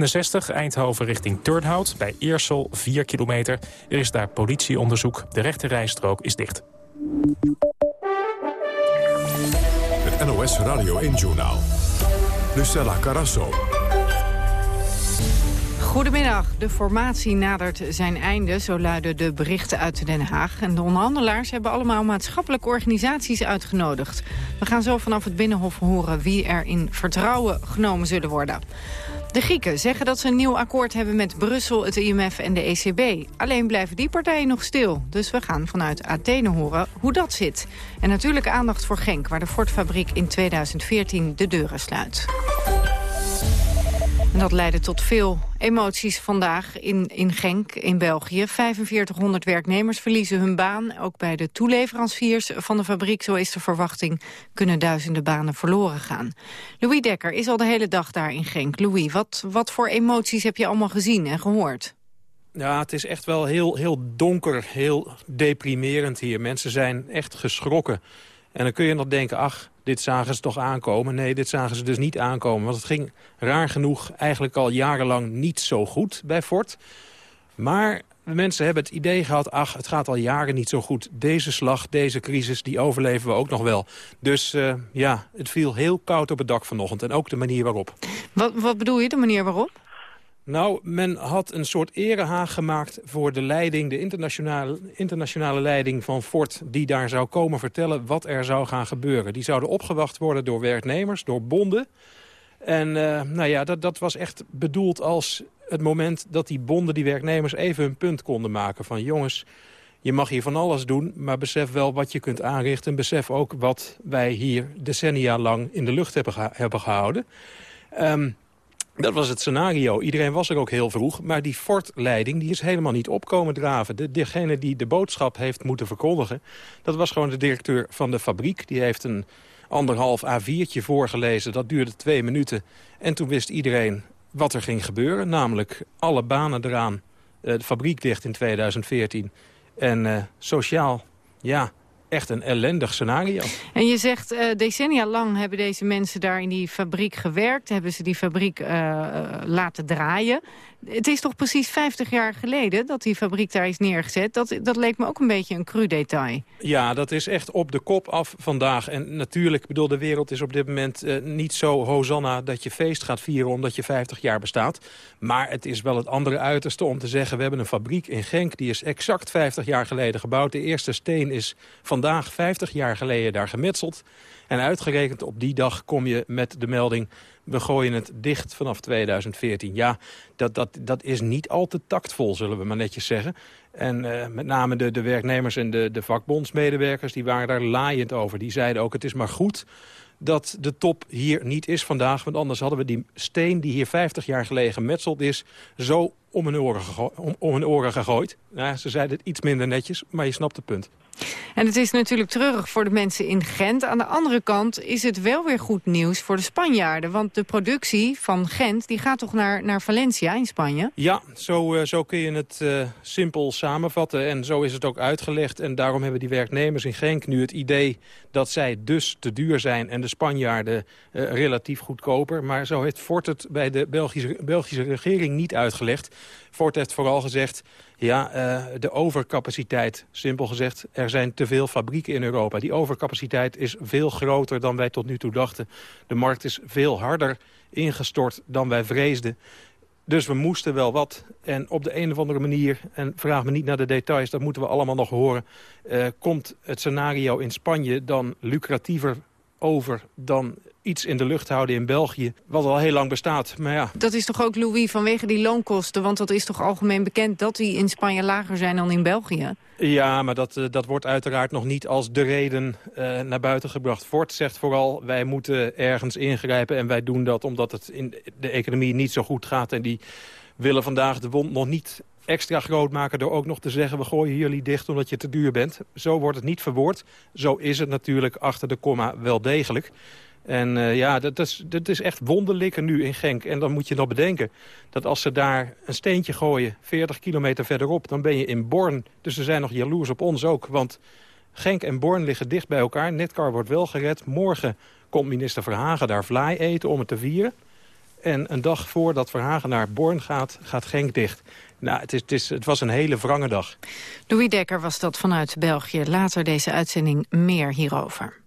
A67 Eindhoven richting Turnhout bij Eersel 4 kilometer. Er is daar politieonderzoek. De rechte rijstrook is dicht. Het NOS Radio 1-journaal. Lucella Carasso. Goedemiddag. De formatie nadert zijn einde, zo luiden de berichten uit Den Haag. En de onderhandelaars hebben allemaal maatschappelijke organisaties uitgenodigd. We gaan zo vanaf het Binnenhof horen wie er in vertrouwen genomen zullen worden. De Grieken zeggen dat ze een nieuw akkoord hebben met Brussel, het IMF en de ECB. Alleen blijven die partijen nog stil. Dus we gaan vanuit Athene horen hoe dat zit. En natuurlijk aandacht voor Genk, waar de Ford-fabriek in 2014 de deuren sluit. En dat leidde tot veel emoties vandaag in, in Genk in België. 4500 werknemers verliezen hun baan. Ook bij de toeleveranciers van de fabriek, zo is de verwachting... kunnen duizenden banen verloren gaan. Louis Dekker is al de hele dag daar in Genk. Louis, wat, wat voor emoties heb je allemaal gezien en gehoord? Ja, het is echt wel heel, heel donker, heel deprimerend hier. Mensen zijn echt geschrokken. En dan kun je nog denken, ach, dit zagen ze toch aankomen. Nee, dit zagen ze dus niet aankomen. Want het ging raar genoeg eigenlijk al jarenlang niet zo goed bij Ford. Maar mensen hebben het idee gehad, ach, het gaat al jaren niet zo goed. Deze slag, deze crisis, die overleven we ook nog wel. Dus uh, ja, het viel heel koud op het dak vanochtend. En ook de manier waarop. Wat, wat bedoel je, de manier waarop? Nou, men had een soort erehaag gemaakt voor de leiding, de internationale, internationale leiding van Ford... die daar zou komen vertellen wat er zou gaan gebeuren. Die zouden opgewacht worden door werknemers, door bonden. En uh, nou ja, dat, dat was echt bedoeld als het moment dat die bonden, die werknemers... even hun punt konden maken van jongens, je mag hier van alles doen... maar besef wel wat je kunt aanrichten. Besef ook wat wij hier decennia lang in de lucht hebben, hebben gehouden. Um, dat was het scenario. Iedereen was er ook heel vroeg. Maar die Ford-leiding die is helemaal niet opkomen draven. De, degene die de boodschap heeft moeten verkondigen... dat was gewoon de directeur van de fabriek. Die heeft een anderhalf A4'tje voorgelezen. Dat duurde twee minuten. En toen wist iedereen wat er ging gebeuren. Namelijk alle banen eraan. Uh, de fabriek dicht in 2014. En uh, sociaal, ja, echt een ellendig scenario. En je zegt, uh, decennia lang hebben deze mensen daar in die fabriek gewerkt. Hebben ze die fabriek uh, laten draaien. Het is toch precies 50 jaar geleden dat die fabriek daar is neergezet. Dat, dat leek me ook een beetje een cru detail. Ja, dat is echt op de kop af vandaag. En natuurlijk, bedoel, de wereld is op dit moment uh, niet zo hosanna... dat je feest gaat vieren omdat je 50 jaar bestaat. Maar het is wel het andere uiterste om te zeggen... we hebben een fabriek in Genk, die is exact 50 jaar geleden gebouwd. De eerste steen is vandaag 50 jaar geleden daar gemetseld. En uitgerekend op die dag kom je met de melding we gooien het dicht vanaf 2014. Ja, dat, dat, dat is niet al te tactvol, zullen we maar netjes zeggen. En uh, met name de, de werknemers en de, de vakbondsmedewerkers... die waren daar laaiend over. Die zeiden ook, het is maar goed dat de top hier niet is vandaag. Want anders hadden we die steen die hier 50 jaar geleden gemetseld is... zo om hun oren, om, gegooid. Nou, ze zeiden het iets minder netjes, maar je snapt het punt. En het is natuurlijk treurig voor de mensen in Gent. Aan de andere kant is het wel weer goed nieuws voor de Spanjaarden. Want de productie van Gent die gaat toch naar, naar Valencia in Spanje? Ja, zo, uh, zo kun je het uh, simpel samenvatten. En zo is het ook uitgelegd. En daarom hebben die werknemers in Genk nu het idee... dat zij dus te duur zijn en de Spanjaarden uh, relatief goedkoper. Maar zo heeft Fort het bij de Belgische, Belgische regering niet uitgelegd. Fort heeft vooral gezegd... Ja, uh, de overcapaciteit, simpel gezegd. Er zijn te veel fabrieken in Europa. Die overcapaciteit is veel groter dan wij tot nu toe dachten. De markt is veel harder ingestort dan wij vreesden. Dus we moesten wel wat. En op de een of andere manier, en vraag me niet naar de details... dat moeten we allemaal nog horen... Uh, komt het scenario in Spanje dan lucratiever over dan iets in de lucht houden in België, wat al heel lang bestaat. Maar ja. Dat is toch ook, Louis, vanwege die loonkosten? Want dat is toch algemeen bekend dat die in Spanje lager zijn dan in België? Ja, maar dat, uh, dat wordt uiteraard nog niet als de reden uh, naar buiten gebracht. Ford zegt vooral, wij moeten ergens ingrijpen en wij doen dat omdat het in de economie niet zo goed gaat. En die willen vandaag de wond nog niet extra groot maken door ook nog te zeggen... we gooien jullie dicht omdat je te duur bent. Zo wordt het niet verwoord. Zo is het natuurlijk achter de komma wel degelijk. En uh, ja, dat is, dat is echt wonderlijker nu in Genk. En dan moet je nog bedenken dat als ze daar een steentje gooien... 40 kilometer verderop, dan ben je in Born. Dus ze zijn nog jaloers op ons ook. Want Genk en Born liggen dicht bij elkaar. Netcar wordt wel gered. Morgen komt minister Verhagen daar vlaai eten om het te vieren. En een dag voordat Verhagen naar Born gaat, gaat Genk dicht. Nou, het, is, het, was een hele wrange dag. Louis Dekker was dat vanuit België. Later deze uitzending meer hierover.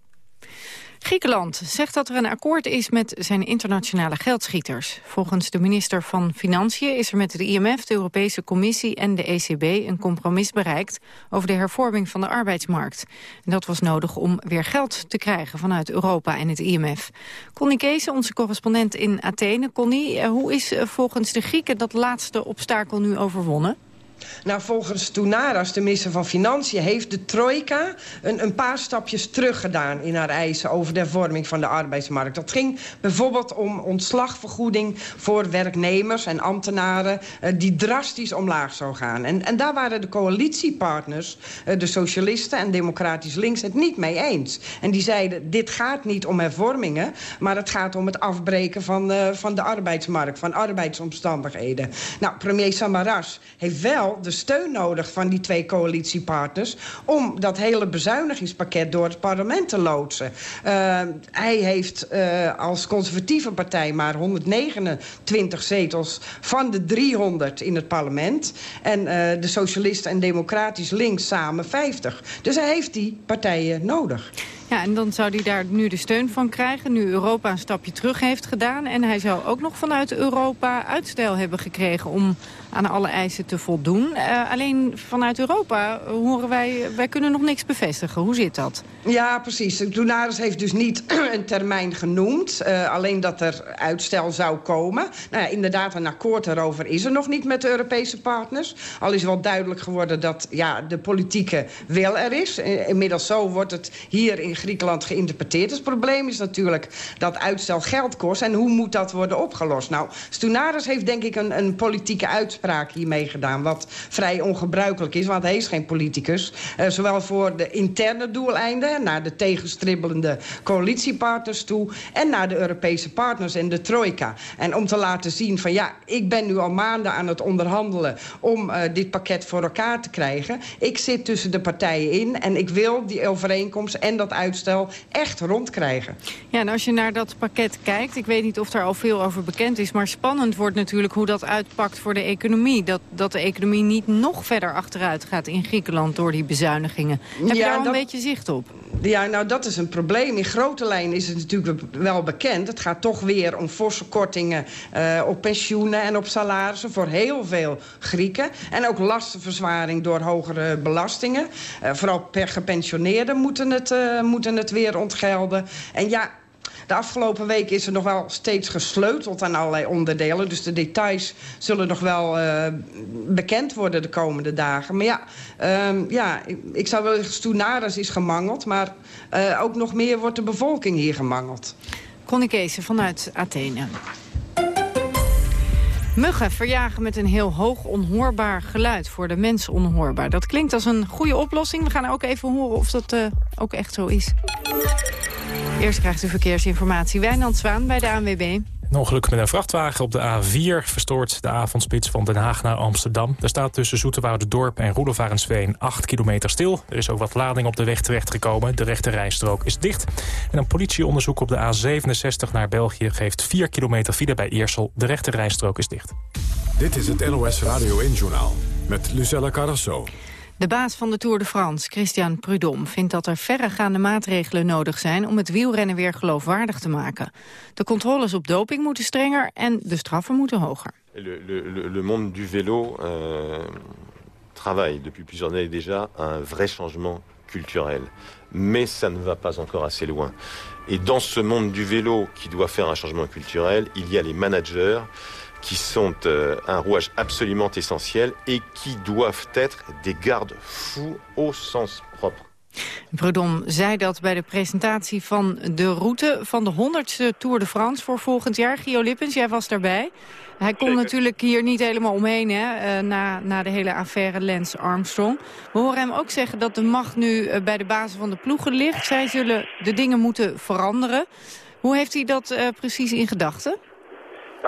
Griekenland zegt dat er een akkoord is met zijn internationale geldschieters. Volgens de minister van Financiën is er met de IMF, de Europese Commissie en de ECB een compromis bereikt over de hervorming van de arbeidsmarkt. En dat was nodig om weer geld te krijgen vanuit Europa en het IMF. Connie Kees, onze correspondent in Athene. Connie, eh, hoe is eh, volgens de Grieken dat laatste obstakel nu overwonnen? Nou, volgens Tounaras, de minister van Financiën... heeft de trojka een, een paar stapjes terug gedaan in haar eisen... over de hervorming van de arbeidsmarkt. Dat ging bijvoorbeeld om ontslagvergoeding voor werknemers en ambtenaren... Uh, die drastisch omlaag zou gaan. En, en daar waren de coalitiepartners, uh, de socialisten en democratisch links... het niet mee eens. En die zeiden, dit gaat niet om hervormingen... maar het gaat om het afbreken van, uh, van de arbeidsmarkt, van arbeidsomstandigheden. Nou, premier Samaras heeft wel de steun nodig van die twee coalitiepartners... om dat hele bezuinigingspakket door het parlement te loodsen. Uh, hij heeft uh, als conservatieve partij maar 129 zetels van de 300 in het parlement. En uh, de socialisten en democratisch links samen 50. Dus hij heeft die partijen nodig. Ja, en dan zou hij daar nu de steun van krijgen, nu Europa een stapje terug heeft gedaan. En hij zou ook nog vanuit Europa uitstel hebben gekregen om aan alle eisen te voldoen. Uh, alleen vanuit Europa horen wij, wij kunnen nog niks bevestigen. Hoe zit dat? Ja, precies. Dounaris heeft dus niet <clears throat> een termijn genoemd. Uh, alleen dat er uitstel zou komen. Nou ja, inderdaad, een akkoord erover is er nog niet met de Europese partners. Al is wel duidelijk geworden dat ja, de politieke wil er is. Inmiddels zo wordt het hier in Griekenland geïnterpreteerd. Het probleem is natuurlijk dat uitstel geld kost. En hoe moet dat worden opgelost? Nou, Stounaris heeft denk ik een, een politieke uitspraak hiermee gedaan. Wat vrij ongebruikelijk is, want hij is geen politicus. Uh, zowel voor de interne doeleinden, naar de tegenstribbelende coalitiepartners toe... en naar de Europese partners en de trojka. En om te laten zien van ja, ik ben nu al maanden aan het onderhandelen... om uh, dit pakket voor elkaar te krijgen. Ik zit tussen de partijen in en ik wil die overeenkomst en dat uitstel echt rondkrijgen. Ja, en als je naar dat pakket kijkt, ik weet niet of daar al veel over bekend is... maar spannend wordt natuurlijk hoe dat uitpakt voor de economie. Dat, dat de economie niet nog verder achteruit gaat in Griekenland door die bezuinigingen. Heb je daar al dat... een beetje zicht op? Ja, nou dat is een probleem. In grote lijnen is het natuurlijk wel bekend. Het gaat toch weer om forse kortingen uh, op pensioenen en op salarissen... voor heel veel Grieken. En ook lastenverzwaring door hogere belastingen. Uh, vooral per gepensioneerden moeten het, uh, moeten het weer ontgelden. En ja, de afgelopen week is er nog wel steeds gesleuteld aan allerlei onderdelen. Dus de details zullen nog wel uh, bekend worden de komende dagen. Maar ja, um, ja ik zou wel zeggen, Stoenaris is gemangeld. Maar uh, ook nog meer wordt de bevolking hier gemangeld. Connie Kees vanuit Athene. Muggen verjagen met een heel hoog onhoorbaar geluid. Voor de mens onhoorbaar. Dat klinkt als een goede oplossing. We gaan ook even horen of dat uh, ook echt zo is. Eerst krijgt u verkeersinformatie. Wijnand Zwaan bij de ANWB. Een ongeluk met een vrachtwagen op de A4 verstoort de avondspits van Den Haag naar Amsterdam. Er staat tussen Dorp en Roelofarensveen 8 kilometer stil. Er is ook wat lading op de weg terechtgekomen. De rechte rijstrook is dicht. En een politieonderzoek op de A67 naar België geeft 4 kilometer file bij Eersel. De rechte rijstrook is dicht. Dit is het NOS Radio 1-journaal met Lucella Carrasso. De baas van de Tour de France, Christian Prudhomme, vindt dat er verregaande maatregelen nodig zijn om het wielrennen weer geloofwaardig te maken. De controles op doping moeten strenger en de straffen moeten hoger. Le, monde du vélo euh, travaille depuis plusieurs années déjà à un vrai changement culturel. Mais ça ne va pas encore assez loin. Et dans ce monde du vélo qui doit faire un changement culturel, il y a les managers qui sont euh, un rouage absolument essentiel et qui doivent être des garde-fous au sens propre. Prudhomme zei dat bij de presentatie van de route van de 100ste Tour de France voor volgend jaar. Gio Lippens, jij was daarbij. Hij kon Zeker. natuurlijk hier niet helemaal omheen hè, na, na de hele affaire Lance Armstrong. We horen hem ook zeggen dat de macht nu bij de bazen van de ploegen ligt. Zij zullen de dingen moeten veranderen. Hoe heeft hij dat uh, precies in gedachten?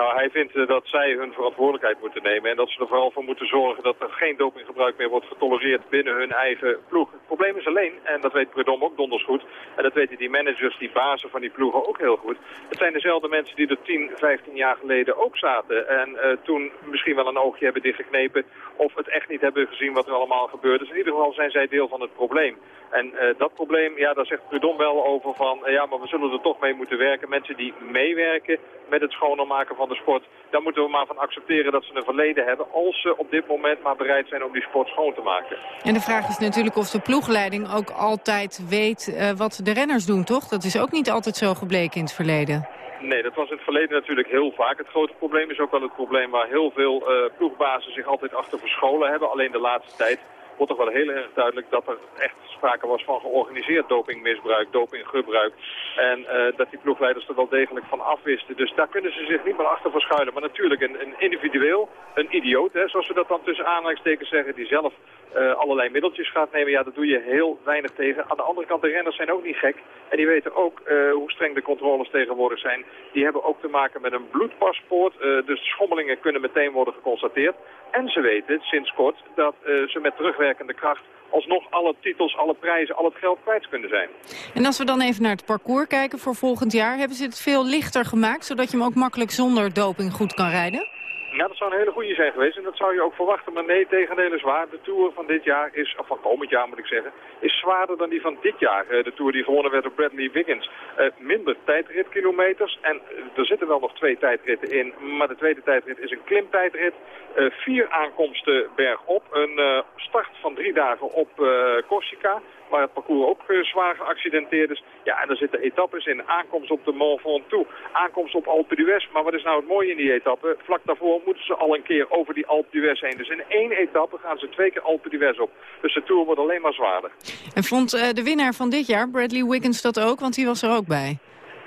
Nou, hij vindt eh, dat zij hun verantwoordelijkheid moeten nemen en dat ze er vooral voor moeten zorgen dat er geen dopinggebruik meer wordt getolereerd binnen hun eigen ploeg. Het probleem is alleen, en dat weet Predom ook donders goed, en dat weten die managers, die bazen van die ploegen ook heel goed. Het zijn dezelfde mensen die er 10, 15 jaar geleden ook zaten en uh, toen misschien wel een oogje hebben dichtgeknepen of het echt niet hebben gezien wat er allemaal gebeurt. Dus in ieder geval zijn zij deel van het probleem. En uh, dat probleem, ja, daar zegt Prudon wel over van, ja, maar we zullen er toch mee moeten werken. Mensen die meewerken met het schoner maken van de sport, daar moeten we maar van accepteren dat ze een verleden hebben, als ze op dit moment maar bereid zijn om die sport schoon te maken. En de vraag is natuurlijk of de ploegleiding ook altijd weet uh, wat de renners doen, toch? Dat is ook niet altijd zo gebleken in het verleden. Nee, dat was in het verleden natuurlijk heel vaak. Het grote probleem is ook wel het probleem waar heel veel uh, ploegbazen zich altijd achter verscholen hebben. Alleen de laatste tijd wordt toch wel heel erg duidelijk dat er echt sprake was van georganiseerd dopingmisbruik, dopinggebruik. En uh, dat die ploegleiders er wel degelijk van afwisten. Dus daar kunnen ze zich niet meer achter verschuilen. Maar natuurlijk een, een individueel, een idioot, hè, zoals we dat dan tussen aanhalingstekens zeggen, die zelf uh, allerlei middeltjes gaat nemen. Ja, dat doe je heel weinig tegen. Aan de andere kant, de renners zijn ook niet gek. En die weten ook uh, hoe streng de controles tegenwoordig zijn. Die hebben ook te maken met een bloedpaspoort. Dus schommelingen kunnen meteen worden geconstateerd. En ze weten sinds kort dat ze met terugwerkende kracht alsnog alle titels, alle prijzen, al het geld kwijt kunnen zijn. En als we dan even naar het parcours kijken voor volgend jaar... hebben ze het veel lichter gemaakt, zodat je hem ook makkelijk zonder doping goed kan rijden? Ja, dat zou een hele goede zijn geweest en dat zou je ook verwachten. Maar nee, tegendeel is waar. De Tour van dit jaar is, of van komend jaar moet ik zeggen, is zwaarder dan die van dit jaar. De Tour die gewonnen werd door Bradley Wiggins. Uh, minder tijdritkilometers en er zitten wel nog twee tijdritten in. Maar de tweede tijdrit is een klimtijdrit. Uh, vier aankomsten bergop. Een uh, start van drie dagen op Corsica waar het parcours ook uh, zwaar geaccidenteerd is. Ja, en er zitten etappes in. Aankomst op de Mont Ventoux, aankomst op Alpe d'Huez. Maar wat is nou het mooie in die etappe? Vlak daarvoor moeten ze al een keer over die Alpe d'Huez heen. Dus in één etappe gaan ze twee keer Alpe d'Huez op. Dus de Tour wordt alleen maar zwaarder. En vond uh, de winnaar van dit jaar, Bradley Wiggins, dat ook? Want die was er ook bij.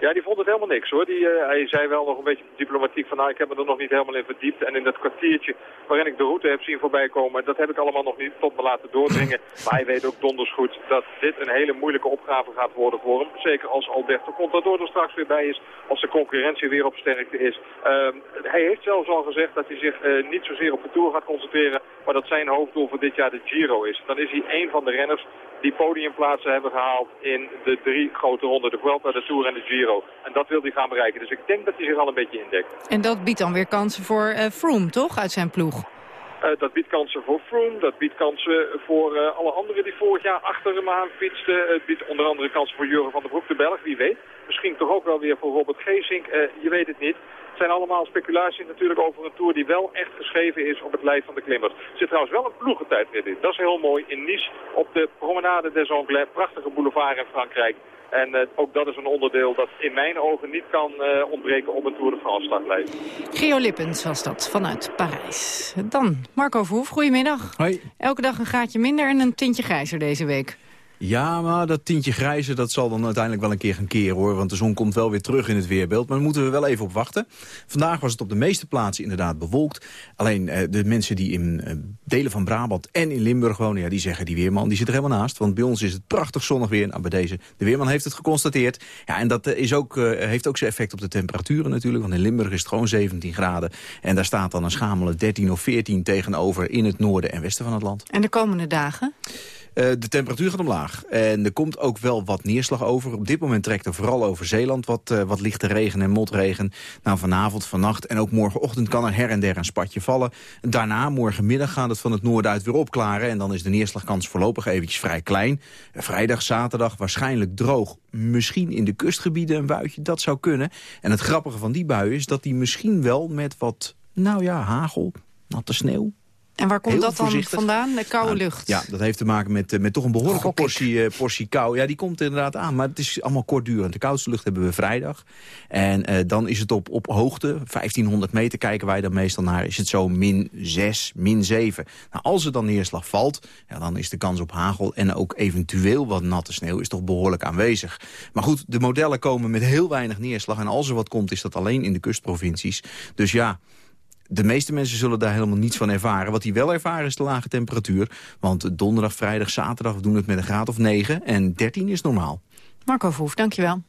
Ja, die vond het helemaal niks hoor. Die, uh, hij zei wel nog een beetje diplomatiek van nou, ik heb me er nog niet helemaal in verdiept. En in dat kwartiertje waarin ik de route heb zien voorbij komen, dat heb ik allemaal nog niet tot me laten doordringen. <laughs> Maar hij weet ook donders goed dat dit een hele moeilijke opgave gaat worden voor hem. Zeker als Alberto Contador er straks weer bij is, als de concurrentie weer op sterkte is. Uh, hij heeft zelfs al gezegd dat hij zich uh, niet zozeer op de Tour gaat concentreren, maar dat zijn hoofddoel voor dit jaar de Giro is. Dan is hij een van de renners die podiumplaatsen hebben gehaald in de drie grote ronden. De Vuelta, de Tour en de Giro. En dat wil hij gaan bereiken. Dus ik denk dat hij zich al een beetje indekt. En dat biedt dan weer kansen voor uh, Froome, toch? Uit zijn ploeg. Uh, dat biedt kansen voor Froome, dat biedt kansen voor uh, alle anderen die vorig jaar achter hem aan fietsten. Het biedt onder andere kansen voor Jurgen van der Broek, de Belg, wie weet. Misschien toch ook wel weer voor Robert Geesink, je weet het niet. Het zijn allemaal speculaties natuurlijk over een Tour die wel echt geschreven is op het lijf van de klimmers. Er zit trouwens wel een ploegentijdrit in. Dat is heel mooi. In Nice op de Promenade des Anglais. Prachtige boulevard in Frankrijk. En uh, ook dat is een onderdeel dat in mijn ogen niet kan uh, ontbreken op een Tour de France startlijst. Geo Lippens was dat vanuit Parijs. Dan Marco Verhoef, goedemiddag. Hoi. Elke dag een gaatje minder en een tintje grijzer deze week. Ja, maar dat tintje grijze dat zal dan uiteindelijk wel een keer gaan keren hoor. Want de zon komt wel weer terug in het weerbeeld. Maar daar moeten we wel even op wachten. Vandaag was het op de meeste plaatsen inderdaad bewolkt. Alleen eh, de mensen die in eh, delen van Brabant en in Limburg wonen... Ja, die zeggen die weerman die zit er helemaal naast. Want bij ons is het prachtig zonnig weer. Nou, bij deze, de weerman heeft het geconstateerd. Ja, en dat is ook, heeft ook zijn effect op de temperaturen natuurlijk. Want in Limburg is het gewoon 17 graden. En daar staat dan een schamele 13 of 14 tegenover in het noorden en westen van het land. En de komende dagen? Uh, de temperatuur gaat omlaag. En er komt ook wel wat neerslag over. Op dit moment trekt er vooral over Zeeland wat, uh, wat lichte regen en motregen. Nou, vanavond, vannacht en ook morgenochtend kan er her en der een spatje vallen. Daarna, morgenmiddag, gaat het van het noorden uit weer opklaren. En dan is de neerslagkans voorlopig eventjes vrij klein. Vrijdag, zaterdag waarschijnlijk droog. Misschien in de kustgebieden een buitje, dat zou kunnen. En het grappige van die buien is dat die misschien wel met wat, nou ja, hagel, natte sneeuw, en waar komt dat dan voorzichtig. vandaan, de koude lucht? Ja, dat heeft te maken met, met toch een behoorlijke portie, uh, portie kou. Ja, die komt inderdaad aan, maar het is allemaal kortdurend. De koudste lucht hebben we vrijdag. En uh, dan is het op, op hoogte, 1500 meter kijken wij dan meestal naar... is het zo min 6, min 7. Nou, als er dan neerslag valt, ja, dan is de kans op hagel... en ook eventueel wat natte sneeuw is toch behoorlijk aanwezig. Maar goed, de modellen komen met heel weinig neerslag... en als er wat komt, is dat alleen in de kustprovincies. Dus ja de meeste mensen zullen daar helemaal niets van ervaren. Wat die wel ervaren is de lage temperatuur. Want donderdag, vrijdag, zaterdag doen het met een graad of 9. En 13 is normaal. Marco Verhoef, dankjewel.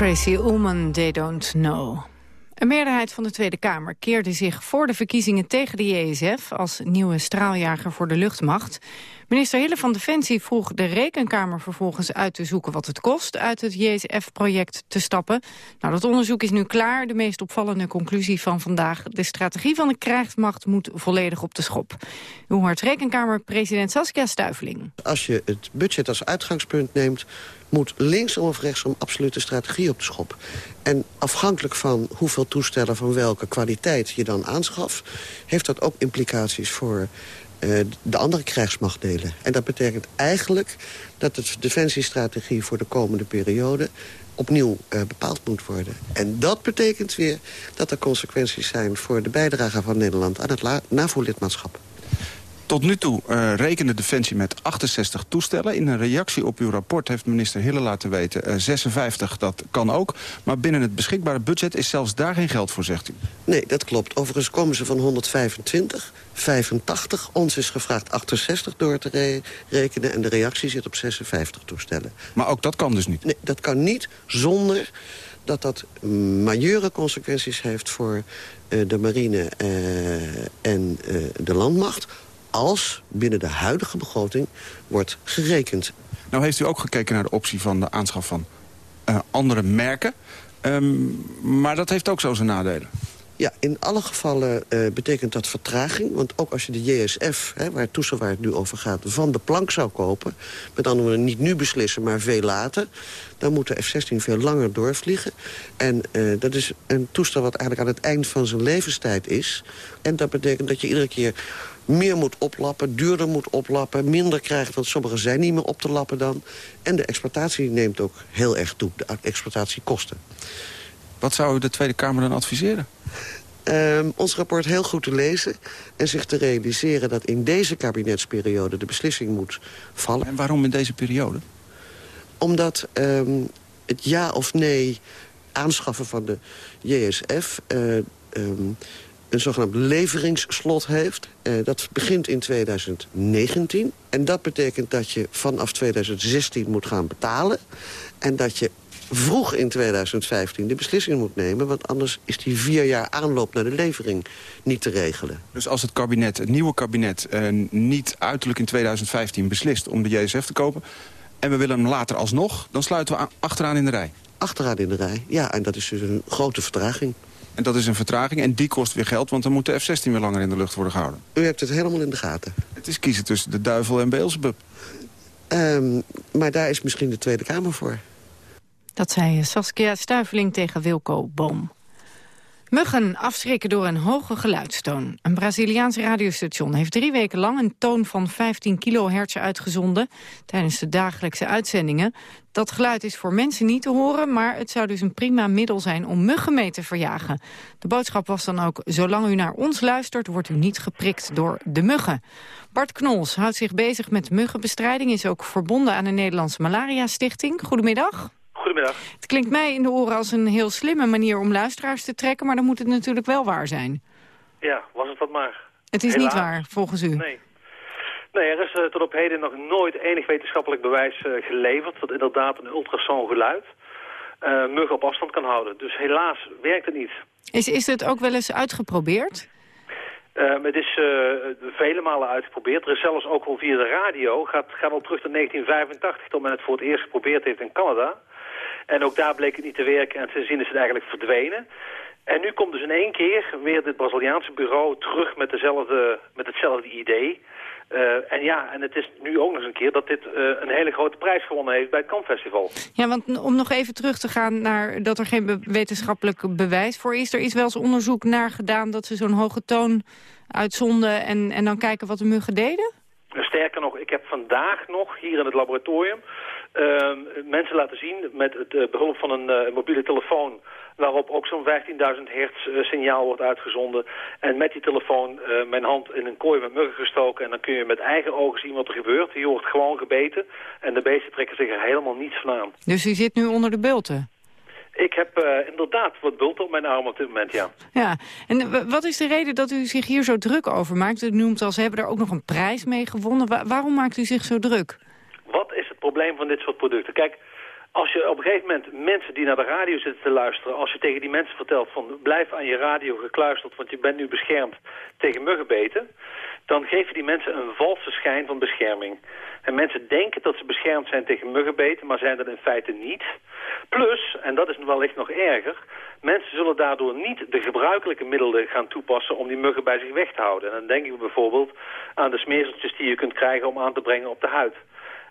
Tracy Ullman, They Don't Know. Een meerderheid van de Tweede Kamer keerde zich voor de verkiezingen tegen de JSF als nieuwe straaljager voor de luchtmacht. Minister Hille van Defensie vroeg de Rekenkamer vervolgens uit te zoeken wat het kost uit het JSF-project te stappen. Nou, dat onderzoek is nu klaar. De meest opvallende conclusie van vandaag. De strategie van de krijgsmacht moet volledig op de schop. U hoort Rekenkamer-president Saskia Stuiveling. Als je het budget als uitgangspunt neemt moet linksom of rechtsom absoluut de strategie op de schop. En afhankelijk van hoeveel toestellen van welke kwaliteit je dan aanschaft... heeft dat ook implicaties voor eh, de andere krijgsmachtdelen. En dat betekent eigenlijk dat de defensiestrategie voor de komende periode opnieuw eh, bepaald moet worden. En dat betekent weer dat er consequenties zijn voor de bijdrage van Nederland aan het NAVO-lidmaatschap. Tot nu toe uh, rekende Defensie met 68 toestellen. In een reactie op uw rapport heeft minister Hille laten weten... Uh, 56, dat kan ook. Maar binnen het beschikbare budget is zelfs daar geen geld voor, zegt u. Nee, dat klopt. Overigens komen ze van 125, 85. Ons is gevraagd 68 door te re rekenen... en de reactie zit op 56 toestellen. Maar ook dat kan dus niet? Nee, dat kan niet zonder dat dat majeure consequenties heeft... voor uh, de marine en de landmacht als binnen de huidige begroting wordt gerekend. Nou heeft u ook gekeken naar de optie van de aanschaf van uh, andere merken. Um, maar dat heeft ook zo zijn nadelen. Ja, in alle gevallen uh, betekent dat vertraging. Want ook als je de JSF, hè, waar het toestel waar het nu over gaat... van de plank zou kopen, met andere woorden niet nu beslissen, maar veel later... dan moet de F-16 veel langer doorvliegen. En uh, dat is een toestel wat eigenlijk aan het eind van zijn levenstijd is. En dat betekent dat je iedere keer meer moet oplappen, duurder moet oplappen... minder krijgt, want sommige zijn niet meer op te lappen dan. En de exploitatie neemt ook heel erg toe, de exploitatiekosten. Wat zou u de Tweede Kamer dan adviseren? Um, ons rapport heel goed te lezen en zich te realiseren... dat in deze kabinetsperiode de beslissing moet vallen. En waarom in deze periode? Omdat um, het ja of nee aanschaffen van de JSF... Uh, um, een zogenaamd leveringsslot heeft. Uh, dat begint in 2019. En dat betekent dat je vanaf 2016 moet gaan betalen. En dat je vroeg in 2015 de beslissing moet nemen... want anders is die vier jaar aanloop naar de levering niet te regelen. Dus als het kabinet, het nieuwe kabinet, uh, niet uiterlijk in 2015 beslist om de JSF te kopen... en we willen hem later alsnog, dan sluiten we achteraan in de rij? Achteraan in de rij, ja. En dat is dus een grote vertraging. En dat is een vertraging en die kost weer geld... want dan moet de F-16 weer langer in de lucht worden gehouden. U hebt het helemaal in de gaten. Het is kiezen tussen de duivel en Beelzebub. Um, maar daar is misschien de Tweede Kamer voor. Dat zei Saskia Stuiveling tegen Wilco Boom. Muggen afschrikken door een hoge geluidstoon. Een Braziliaans radiostation heeft drie weken lang een toon van 15 kilohertz uitgezonden tijdens de dagelijkse uitzendingen. Dat geluid is voor mensen niet te horen, maar het zou dus een prima middel zijn om muggen mee te verjagen. De boodschap was dan ook, zolang u naar ons luistert, wordt u niet geprikt door de muggen. Bart Knols houdt zich bezig met muggenbestrijding, is ook verbonden aan de Nederlandse Malaria Stichting. Goedemiddag. Goedemiddag. Het klinkt mij in de oren als een heel slimme manier om luisteraars te trekken... maar dan moet het natuurlijk wel waar zijn. Ja, was het wat maar. Het is Helaas. niet waar, volgens u. Nee. Nee, er is eh, tot op heden nog nooit enig wetenschappelijk bewijs eh, geleverd... dat inderdaad een ultrasoongeluid eh muggen op afstand kan houden. Dus helaas werkt het niet. Is, is het ook wel eens uitgeprobeerd? Ehm, het is vele malen uitgeprobeerd. Er is zelfs ook al via de radio, gaat, gaat al terug tot 1985... toen men het voor het eerst geprobeerd heeft in Canada. En ook daar bleek het niet te werken en sindsdien is het eigenlijk verdwenen. En nu komt dus in één keer weer dit Braziliaanse bureau terug met, dezelfde, met hetzelfde idee. Eh, en ja, en het is nu ook nog eens een keer dat dit eh, een hele grote prijs gewonnen heeft bij het Cannes Festival. Ja, want om nog even terug te gaan naar dat er geen be- wetenschappelijk bewijs voor is. Er is wel eens onderzoek naar gedaan dat ze zo'n hoge toon uitzonden en, en dan kijken wat de muggen deden? Sterker nog, ik heb vandaag nog hier in het laboratorium mensen laten zien met het eh, behulp van een eh, mobiele telefoon waarop ook zo'n 15.000 hertz eh, signaal wordt uitgezonden. En met die telefoon mijn hand in een kooi met muggen gestoken en dan kun je met eigen ogen zien wat er gebeurt. Je wordt gewoon gebeten en de beesten trekken zich er helemaal niets van aan. Dus u zit nu onder de bulten? Ik heb inderdaad wat bulten op mijn arm op dit moment, ja. Ja, en wat is de reden dat u zich hier zo druk over maakt? U noemt al, ze hebben er ook nog een prijs mee gewonnen. Wa- waarom maakt u zich zo druk? Wat is probleem van dit soort producten? Kijk, als je op een gegeven moment mensen die naar de radio zitten te luisteren... als je tegen die mensen vertelt van blijf aan je radio gekluisterd... want je bent nu beschermd tegen muggenbeten... dan geef je die mensen een valse schijn van bescherming. En mensen denken dat ze beschermd zijn tegen muggenbeten... maar zijn dat in feite niet. Plus, en dat is wellicht nog erger... mensen zullen daardoor niet de gebruikelijke middelen gaan toepassen... om die muggen bij zich weg te houden. En dan denk ik bijvoorbeeld aan de smeerseltjes die je kunt krijgen... om aan te brengen op de huid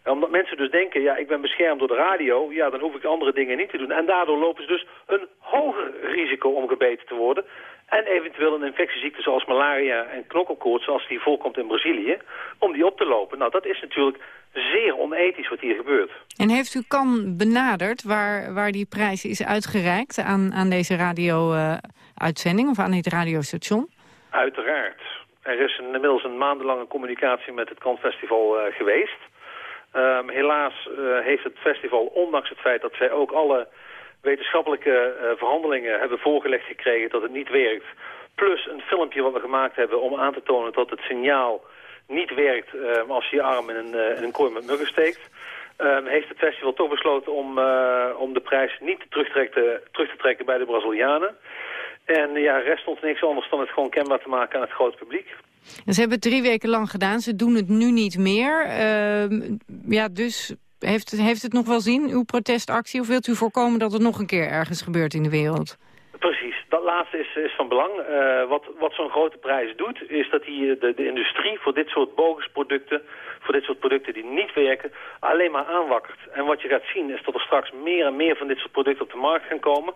omdat mensen dus denken, ja, ik ben beschermd door de radio, ja, dan hoef ik andere dingen niet te doen. En daardoor lopen ze dus een hoger risico om gebeten te worden. En eventueel een infectieziekte zoals malaria en knokkelkoorts, zoals die voorkomt in Brazilië, om die op te lopen. Nou, dat is natuurlijk zeer onethisch wat hier gebeurt. En heeft u kan benaderd waar, waar die prijs is uitgereikt aan, aan deze radio-uitzending of aan dit radiostation? Uiteraard. Er is een- inmiddels een maandenlange communicatie met het Cannes Festival eh, geweest. Ehm, helaas eh, heeft het festival, ondanks het feit dat zij ook alle wetenschappelijke eh, verhandelingen hebben voorgelegd gekregen dat het niet werkt. Plus een filmpje wat we gemaakt hebben om aan te tonen dat het signaal niet werkt ehm, als je je arm in een, eh, een kooi met muggen steekt. ehm, heeft het festival toch besloten om, om de prijs niet terug te, terug te trekken bij de Brazilianen. En ja, rest ons niks anders dan het gewoon kenbaar te maken aan het grote publiek. En ze hebben het drie weken lang gedaan, ze doen het nu niet meer. Ehm, ja, dus heeft, heeft het nog wel zin, uw protestactie? Of wilt u voorkomen dat het nog een keer ergens gebeurt in de wereld? Precies, dat laatste is, is van belang. Eh, wat wat zo'n grote prijs doet, is dat hij de, de industrie voor dit soort bogusproducten, voor dit soort producten die niet werken, alleen maar aanwakkert. En wat je gaat zien is dat er straks meer en meer van dit soort producten op de markt gaan komen.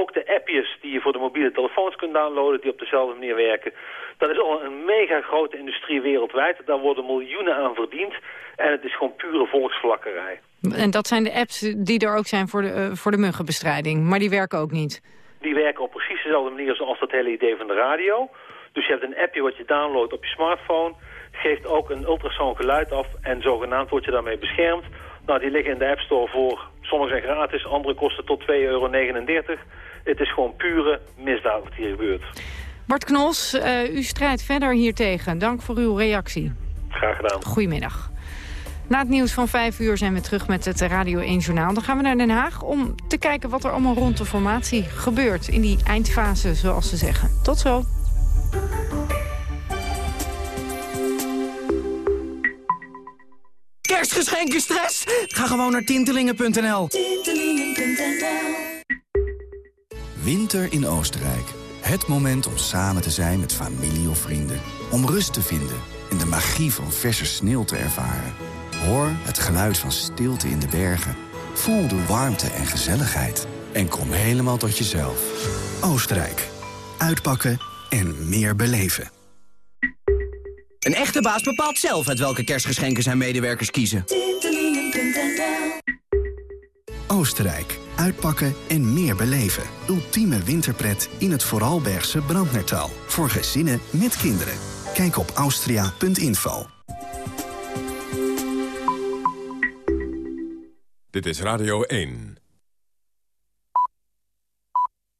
Ook de appjes die je voor de mobiele telefoons kunt downloaden, die op dezelfde manier werken. Dat is al een mega grote industrie wereldwijd. Daar worden miljoenen aan verdiend. En het is gewoon pure volksvlakkerij. En dat zijn de apps die er ook zijn voor de, eh, voor de muggenbestrijding. Maar die werken ook niet. Die werken op precies dezelfde manier zoals dat hele idee van de radio. Dus je hebt een appje wat je downloadt op je smartphone. Geeft ook een ultrasoon geluid af. En zogenaamd word je daarmee beschermd. Nou, die liggen in de App Store voor. Sommige zijn gratis, andere kosten tot 2,39 euro. Het is gewoon pure misdaad wat hier gebeurt. Bart Knols, eh, u strijdt verder hiertegen. Dank voor uw reactie. Graag gedaan. Goedemiddag. Na het nieuws van vijf uur zijn we terug met het Radio 1 Journaal. Dan gaan we naar Den Haag om te kijken wat er allemaal rond de formatie gebeurt. In die eindfase, zoals ze zeggen. Tot zo. Kerstgeschenken stress? Ga gewoon naar tintelingen.nl. Winter in Oostenrijk. Het moment om samen te zijn met familie of vrienden. Om rust te vinden en de magie van verse sneeuw te ervaren. Hoor het geluid van stilte in de bergen. Voel de warmte en gezelligheid. En kom helemaal tot jezelf. Oostenrijk. Uitpakken en meer beleven. Een echte baas bepaalt zelf uit welke kerstgeschenken zijn medewerkers kiezen. Oostenrijk. Uitpakken en meer beleven. Ultieme winterpret in het Vooralbergse Brandnertal. Voor gezinnen met kinderen. Kijk op austria.info. Dit is Radio 1.